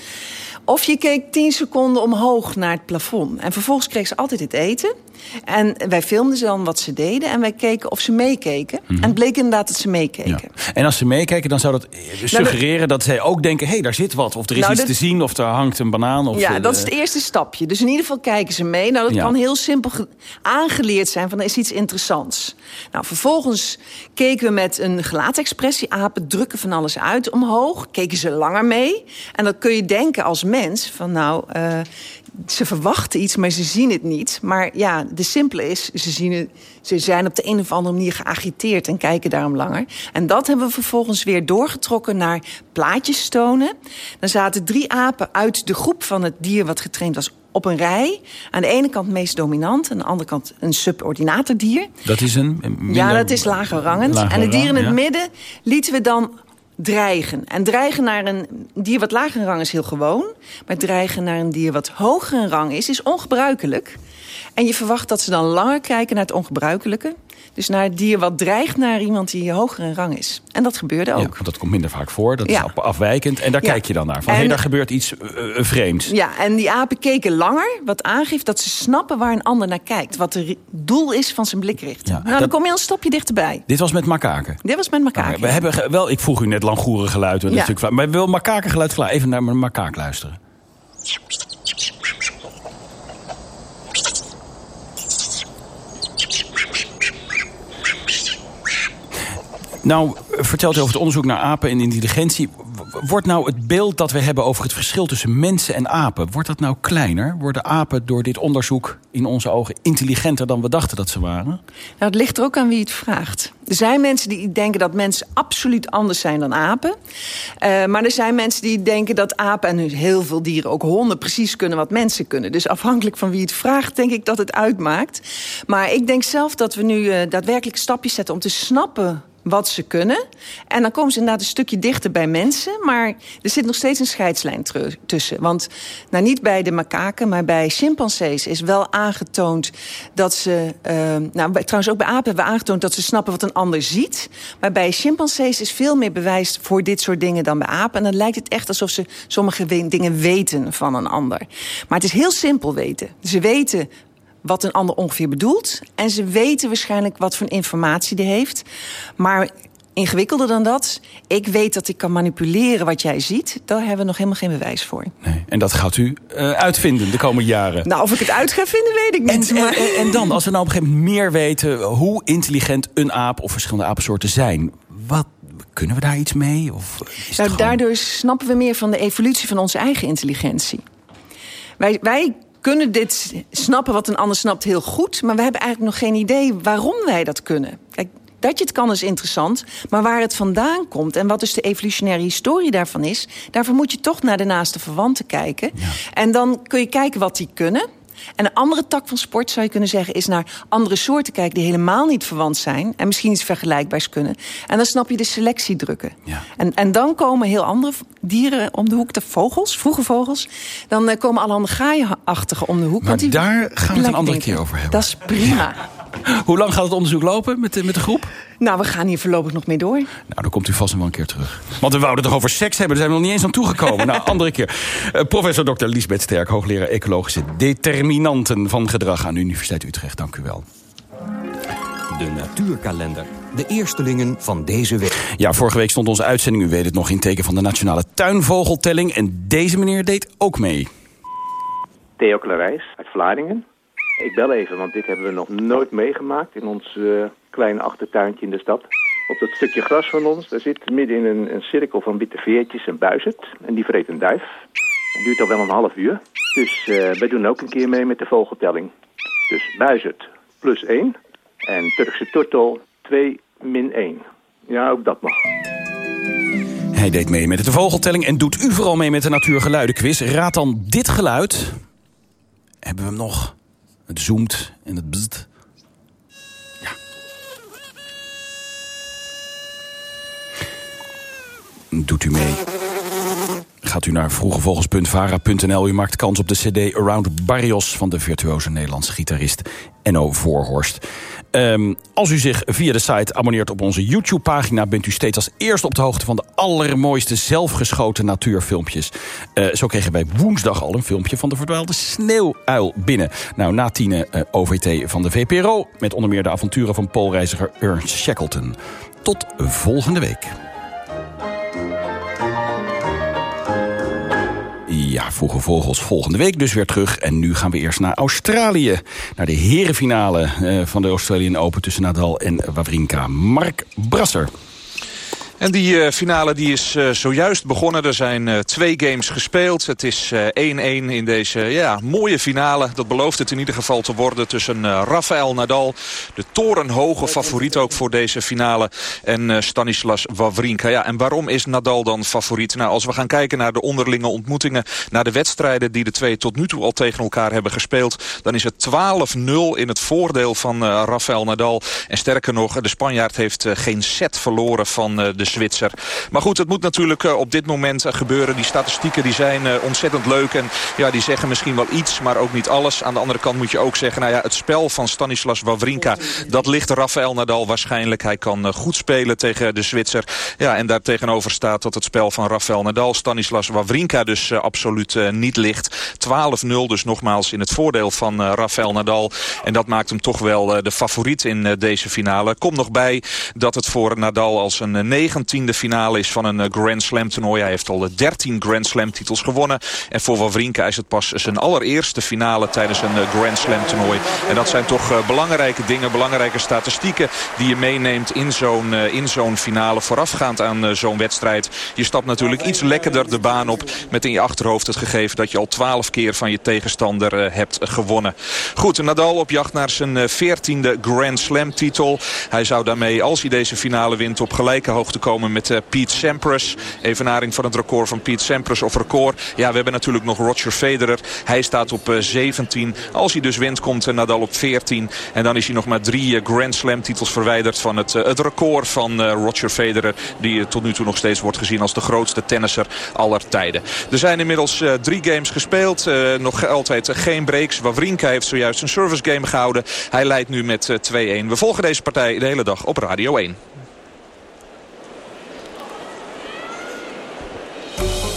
Of je keek 10 seconden omhoog naar het plafond. En vervolgens kreeg ze altijd het eten. En wij filmden ze dan wat ze deden. En wij keken of ze meekeken. Mm -hmm. En het bleek inderdaad dat ze meekeken.
Ja. En als ze meekeken, dan zou dat suggereren nou, dat zij ook denken... hé, hey, daar zit wat. Of er is
nou,
iets
dat...
te zien. Of er hangt een banaan. Of
ja,
de...
dat is het eerste stapje. Dus in ieder geval kijken ze mee. Nou, dat ja. kan heel simpel aangeleerd zijn van er is iets interessants. Nou, vervolgens keken we met een gelaatexpressie. Apen drukken van alles uit omhoog. Keken ze langer mee. En dan kun je denken als mens van nou... Uh, ze verwachten iets, maar ze zien het niet. Maar ja, de simpele is, ze, zien het, ze zijn op de een of andere manier geagiteerd en kijken daarom langer. En dat hebben we vervolgens weer doorgetrokken naar plaatjes tonen. Dan zaten drie apen uit de groep van het dier wat getraind was op een rij. Aan de ene kant meest dominant, aan de andere kant een subordinator dier.
Dat is een... minder-
Ja, dat is lager rangend.
Lager
en het dier in het
ja.
midden lieten we dan dreigen. En dreigen naar een dier wat lager in rang is heel gewoon. Maar dreigen naar een dier wat hoger in rang is, is ongebruikelijk. En je verwacht dat ze dan langer kijken naar het ongebruikelijke. Dus naar het dier wat dreigt naar iemand die hoger in rang is. En dat gebeurde ook.
Ja, want dat komt minder vaak voor. Dat
Ja.
is af- afwijkend. En daar
Ja.
kijk je dan naar. Van, hé,
En-
daar gebeurt iets eh, eh, vreemds.
Ja, en die apen keken langer, wat aangeeft dat ze snappen waar een ander naar kijkt. Wat het doel is van zijn blikrichting. nou, dan kom je een stopje dichterbij.
Dit was met makaken.
Dit was met elkaar.
We hebben wel, ik vroeg u net. Ja. Natuurlijk, maar we hebben wel makakengeluid klaar. Even naar mijn makaak luisteren. Nou, vertelt u over het onderzoek naar apen en intelligentie. Wordt nou het beeld dat we hebben over het verschil tussen mensen en apen... wordt dat nou kleiner? Worden apen door dit onderzoek in onze ogen intelligenter dan we dachten dat ze waren?
Nou, het ligt er ook aan wie het vraagt. Er zijn mensen die denken dat mensen absoluut anders zijn dan apen. Eh, maar er zijn mensen die denken dat apen en heel veel dieren, ook honden, precies kunnen wat mensen kunnen. Dus afhankelijk van wie het vraagt, denk ik dat het uitmaakt. Maar ik denk zelf dat we nu eh, daadwerkelijk stapjes zetten om te snappen wat ze kunnen. En dan komen ze inderdaad een stukje dichter bij mensen. Maar er zit nog steeds een scheidslijn tussen. Want nou, niet bij de makaken, maar bij chimpansees is wel aangetoond dat ze... eh, nou, trouwens ook bij apen hebben we aangetoond dat ze snappen wat een ander ziet. Maar bij chimpansees is veel meer bewijs voor dit soort dingen dan bij apen. En dan lijkt het echt alsof ze sommige dingen weten van een ander. Maar het is heel simpel weten. Ze weten wat een ander ongeveer bedoelt. En ze weten waarschijnlijk wat voor informatie die heeft. Maar ingewikkelder dan dat. Ik weet dat ik kan manipuleren wat jij ziet. Daar hebben we nog helemaal geen bewijs voor.
En dat gaat u eh, uitvinden de komende jaren.
Nou, of ik het uit ga vinden, weet ik niet.
En,
maar...
en, en dan, als we nou op een gegeven moment meer weten... hoe intelligent een aap of verschillende apensoorten zijn... wat kunnen we daar iets mee? Of
Nou,
gewoon-
daardoor snappen we meer van de evolutie van onze eigen intelligentie. Wij, wij kunnen dit snappen wat een ander snapt heel goed... maar we hebben eigenlijk nog geen idee waarom wij dat kunnen. Kijk, dat je het kan is interessant, maar waar het vandaan komt... en wat dus de evolutionaire historie daarvan is... daarvoor moet je toch naar de naaste verwanten kijken. En dan kun je kijken wat die kunnen... En een andere tak van sport zou je kunnen zeggen... is naar andere soorten kijken die helemaal niet verwant zijn... en misschien iets vergelijkbaars kunnen. En dan snap je de selectiedrukken. En, en dan komen heel andere dieren om de hoek. De vogels, vroege vogels. Dan eh, komen alle andere gaaienachtige om de hoek.
Maar
want die
daar gaan we het een andere
denken.
keer over hebben.
Dat is prima.
Hoe lang gaat het onderzoek lopen met de, met de groep?
nou, we gaan hier voorlopig nog mee door.
Nou, dan komt u vast nog wel een keer terug. Want we wouden het toch over seks hebben, daar zijn we nog niet eens aan toegekomen. nou, andere keer. Eh, professor Dr. Liesbeth Sterk, hoogleraar ecologische determinanten van gedrag aan de Universiteit Utrecht. Dank u wel.
De natuurkalender. De eerstelingen van deze week.
Ja, vorige week stond onze uitzending, u weet het nog, in teken van de nationale tuinvogeltelling. En deze meneer deed ook mee.
Theo Clarijs uit Vlaardingen. Ik bel even, want dit hebben we nog nooit meegemaakt in ons eh, kleine achtertuintje in de stad. Op dat stukje gras van ons, daar zit midden in een, cirkel van witte veertjes een buizerd. En die vreet een duif. Het duurt al wel een half uur. Dus eh, wij doen ook een keer mee met de vogeltelling. Dus buizerd plus 1 en Turkse tortel 2 min 1. Ja, ook dat mag.
Hij deed mee met de vogeltelling en doet u vooral mee met de natuurgeluidenquiz. Raad dan dit geluid. Hebben we hem nog? Het zoomt en het bzt. Ja. Doet u mee. Gaat u naar vroegevogels.vara.nl. U maakt kans op de cd Around Barrios... van de virtuoze Nederlandse gitarist Enno Voorhorst. Ehm, als u zich via de site abonneert op onze YouTube-pagina... bent u steeds als eerste op de hoogte van de allermooiste zelfgeschoten natuurfilmpjes. Eh, zo kregen wij woensdag al een filmpje van de verdwaalde sneeuwuil binnen. Nou, na tienen eh, OVT van de VPRO... met onder meer de avonturen van poolreiziger Ernst Shackleton. Tot volgende week. Ja, Vroege Vogels volgende week dus weer terug. En nu gaan we eerst naar Australië. Naar de herenfinale eh, van de Australian Open tussen Nadal en Wawrinka. Mark Brasser.
En die uh, finale die is uh, zojuist begonnen. Er zijn uh, twee games gespeeld. Het is 1-1 in deze ja, mooie finale. Dat belooft het in ieder geval te worden tussen Rafael Nadal... de torenhoge favoriet ook voor deze finale... en Stanislas Wawrinka. Ja, en waarom is Nadal dan favoriet? Nou, als we gaan kijken naar de onderlinge ontmoetingen... naar de wedstrijden die de twee tot nu toe al tegen elkaar hebben gespeeld... dan is het 12-0 in het voordeel van Rafael Nadal. En sterker nog, de Spanjaard heeft geen set verloren van de Zwitser. Maar goed, het moet natuurlijk uh, op dit moment uh, gebeuren. Die statistieken die zijn uh, ontzettend leuk. En ja, die zeggen misschien wel iets, maar ook niet alles. Aan de andere kant moet je ook zeggen... nou ja, het spel van Stanislas Wawrinka... dat ligt Rafael Nadal waarschijnlijk. Hij kan goed spelen tegen de Zwitser. Ja, en daar tegenover staat dat het spel van Rafael Nadal... Stanislas Wawrinka dus absoluut niet ligt. 12-0 dus nogmaals in het voordeel van Rafael Nadal. En dat maakt hem toch wel de favoriet in deze finale. Komt nog bij dat het voor Nadal als een 19e finale is van een eh, Grand Slam toernooi. Hij heeft al 13 Grand Slam titels gewonnen. En voor Wawrinka is het pas zijn allereerste finale tijdens een eh, Grand Slam toernooi. En dat zijn toch eh, belangrijke dingen, belangrijke statistieken die je meeneemt in zo'n in zo'n finale. Voorafgaand aan zo'n wedstrijd. Je stapt natuurlijk iets lekkerder de baan op met in je achterhoofd het gegeven dat je al 12 keer van je tegenstander hebt gewonnen. Goed, Nadal op jacht naar zijn 14e Grand Slam titel. Hij zou daarmee, als hij deze finale wint, op gelijke hoogte komen met uh, Pete Sampras. Evenaring van het record van Pete Sampras of record. Ja, we hebben natuurlijk nog Roger Federer. Hij staat op uh, 17. Als hij dus wint komt uh, Nadal op 14. En dan is hij nog maar drie Grand Slam titels verwijderd van het, het record van Roger Federer. Die tot nu toe nog steeds wordt gezien als de grootste tennisser aller tijden. Er zijn inmiddels drie games gespeeld. nog altijd geen breaks. Wawrinka heeft zojuist een service game gehouden. Hij leidt nu met 2-1. We volgen deze partij de hele dag op Radio 1.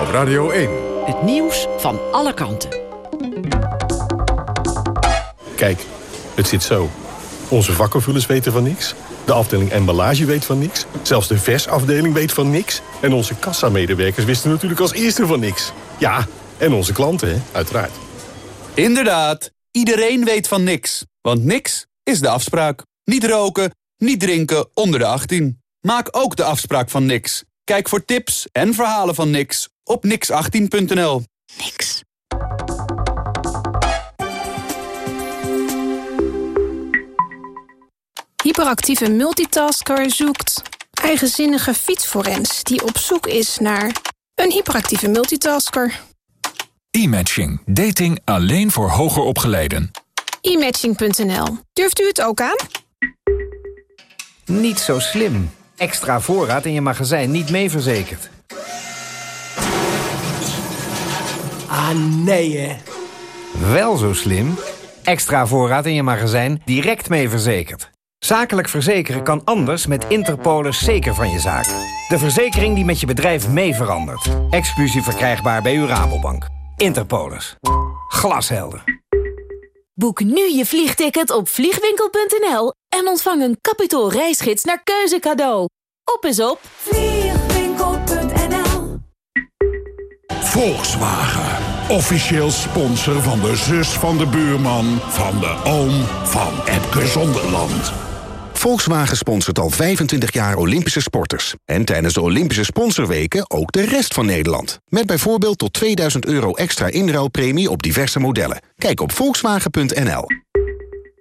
Op Radio 1.
Het nieuws van alle kanten.
Kijk, het zit zo. Onze vakkenvullers weten van niks. De afdeling emballage weet van niks. Zelfs de versafdeling weet van niks. En onze kassamedewerkers wisten natuurlijk als eerste van niks. Ja, en onze klanten, hè, uiteraard.
Inderdaad, iedereen weet van niks. Want niks is de afspraak. Niet roken, niet drinken onder de 18. Maak ook de afspraak van niks. Kijk voor tips en verhalen van niks op nix18.nl.
Niks.
Hyperactieve multitasker zoekt eigenzinnige fietsforens die op zoek is naar een hyperactieve multitasker.
E-matching. Dating alleen voor hoger opgeleiden.
E-matching.nl. Durft u het ook aan?
Niet zo slim. Extra voorraad in je magazijn niet mee verzekerd.
Ah, nee hè.
Wel zo slim. Extra voorraad in je magazijn direct mee verzekerd. Zakelijk verzekeren kan anders met Interpolis zeker van je zaak. De verzekering die met je bedrijf mee verandert. Exclusief verkrijgbaar bij uw Rabobank. Interpolis. Glashelder.
Boek nu je vliegticket op vliegwinkel.nl en ontvang een kapitaal reisgids naar keuze cadeau. Op is op vliegwinkel.nl
Volkswagen. Officieel sponsor van de zus van de buurman... van de oom van Epke Zonderland.
Volkswagen sponsort al 25 jaar Olympische sporters. En tijdens de Olympische sponsorweken ook de rest van Nederland. Met bijvoorbeeld tot 2000 euro extra inruilpremie op diverse modellen. Kijk op volkswagen.nl.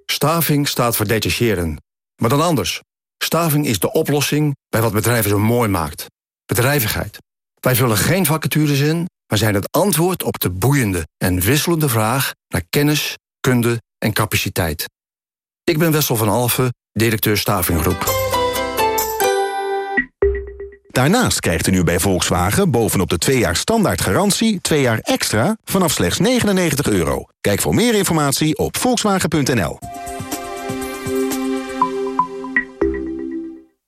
Staving staat voor detacheren. Maar dan anders. Staving is de oplossing bij wat bedrijven zo mooi maakt. Bedrijvigheid. Wij vullen geen vacatures in, maar zijn het antwoord op de boeiende en wisselende vraag naar kennis, kunde en capaciteit. Ik ben Wessel van Alfen, directeur Stavinggroep.
Daarnaast krijgt u nu bij Volkswagen bovenop de 2 jaar standaard garantie... 2 jaar extra vanaf slechts 99 euro. Kijk voor meer informatie op volkswagen.nl.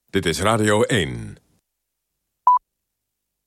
Dit is Radio 1.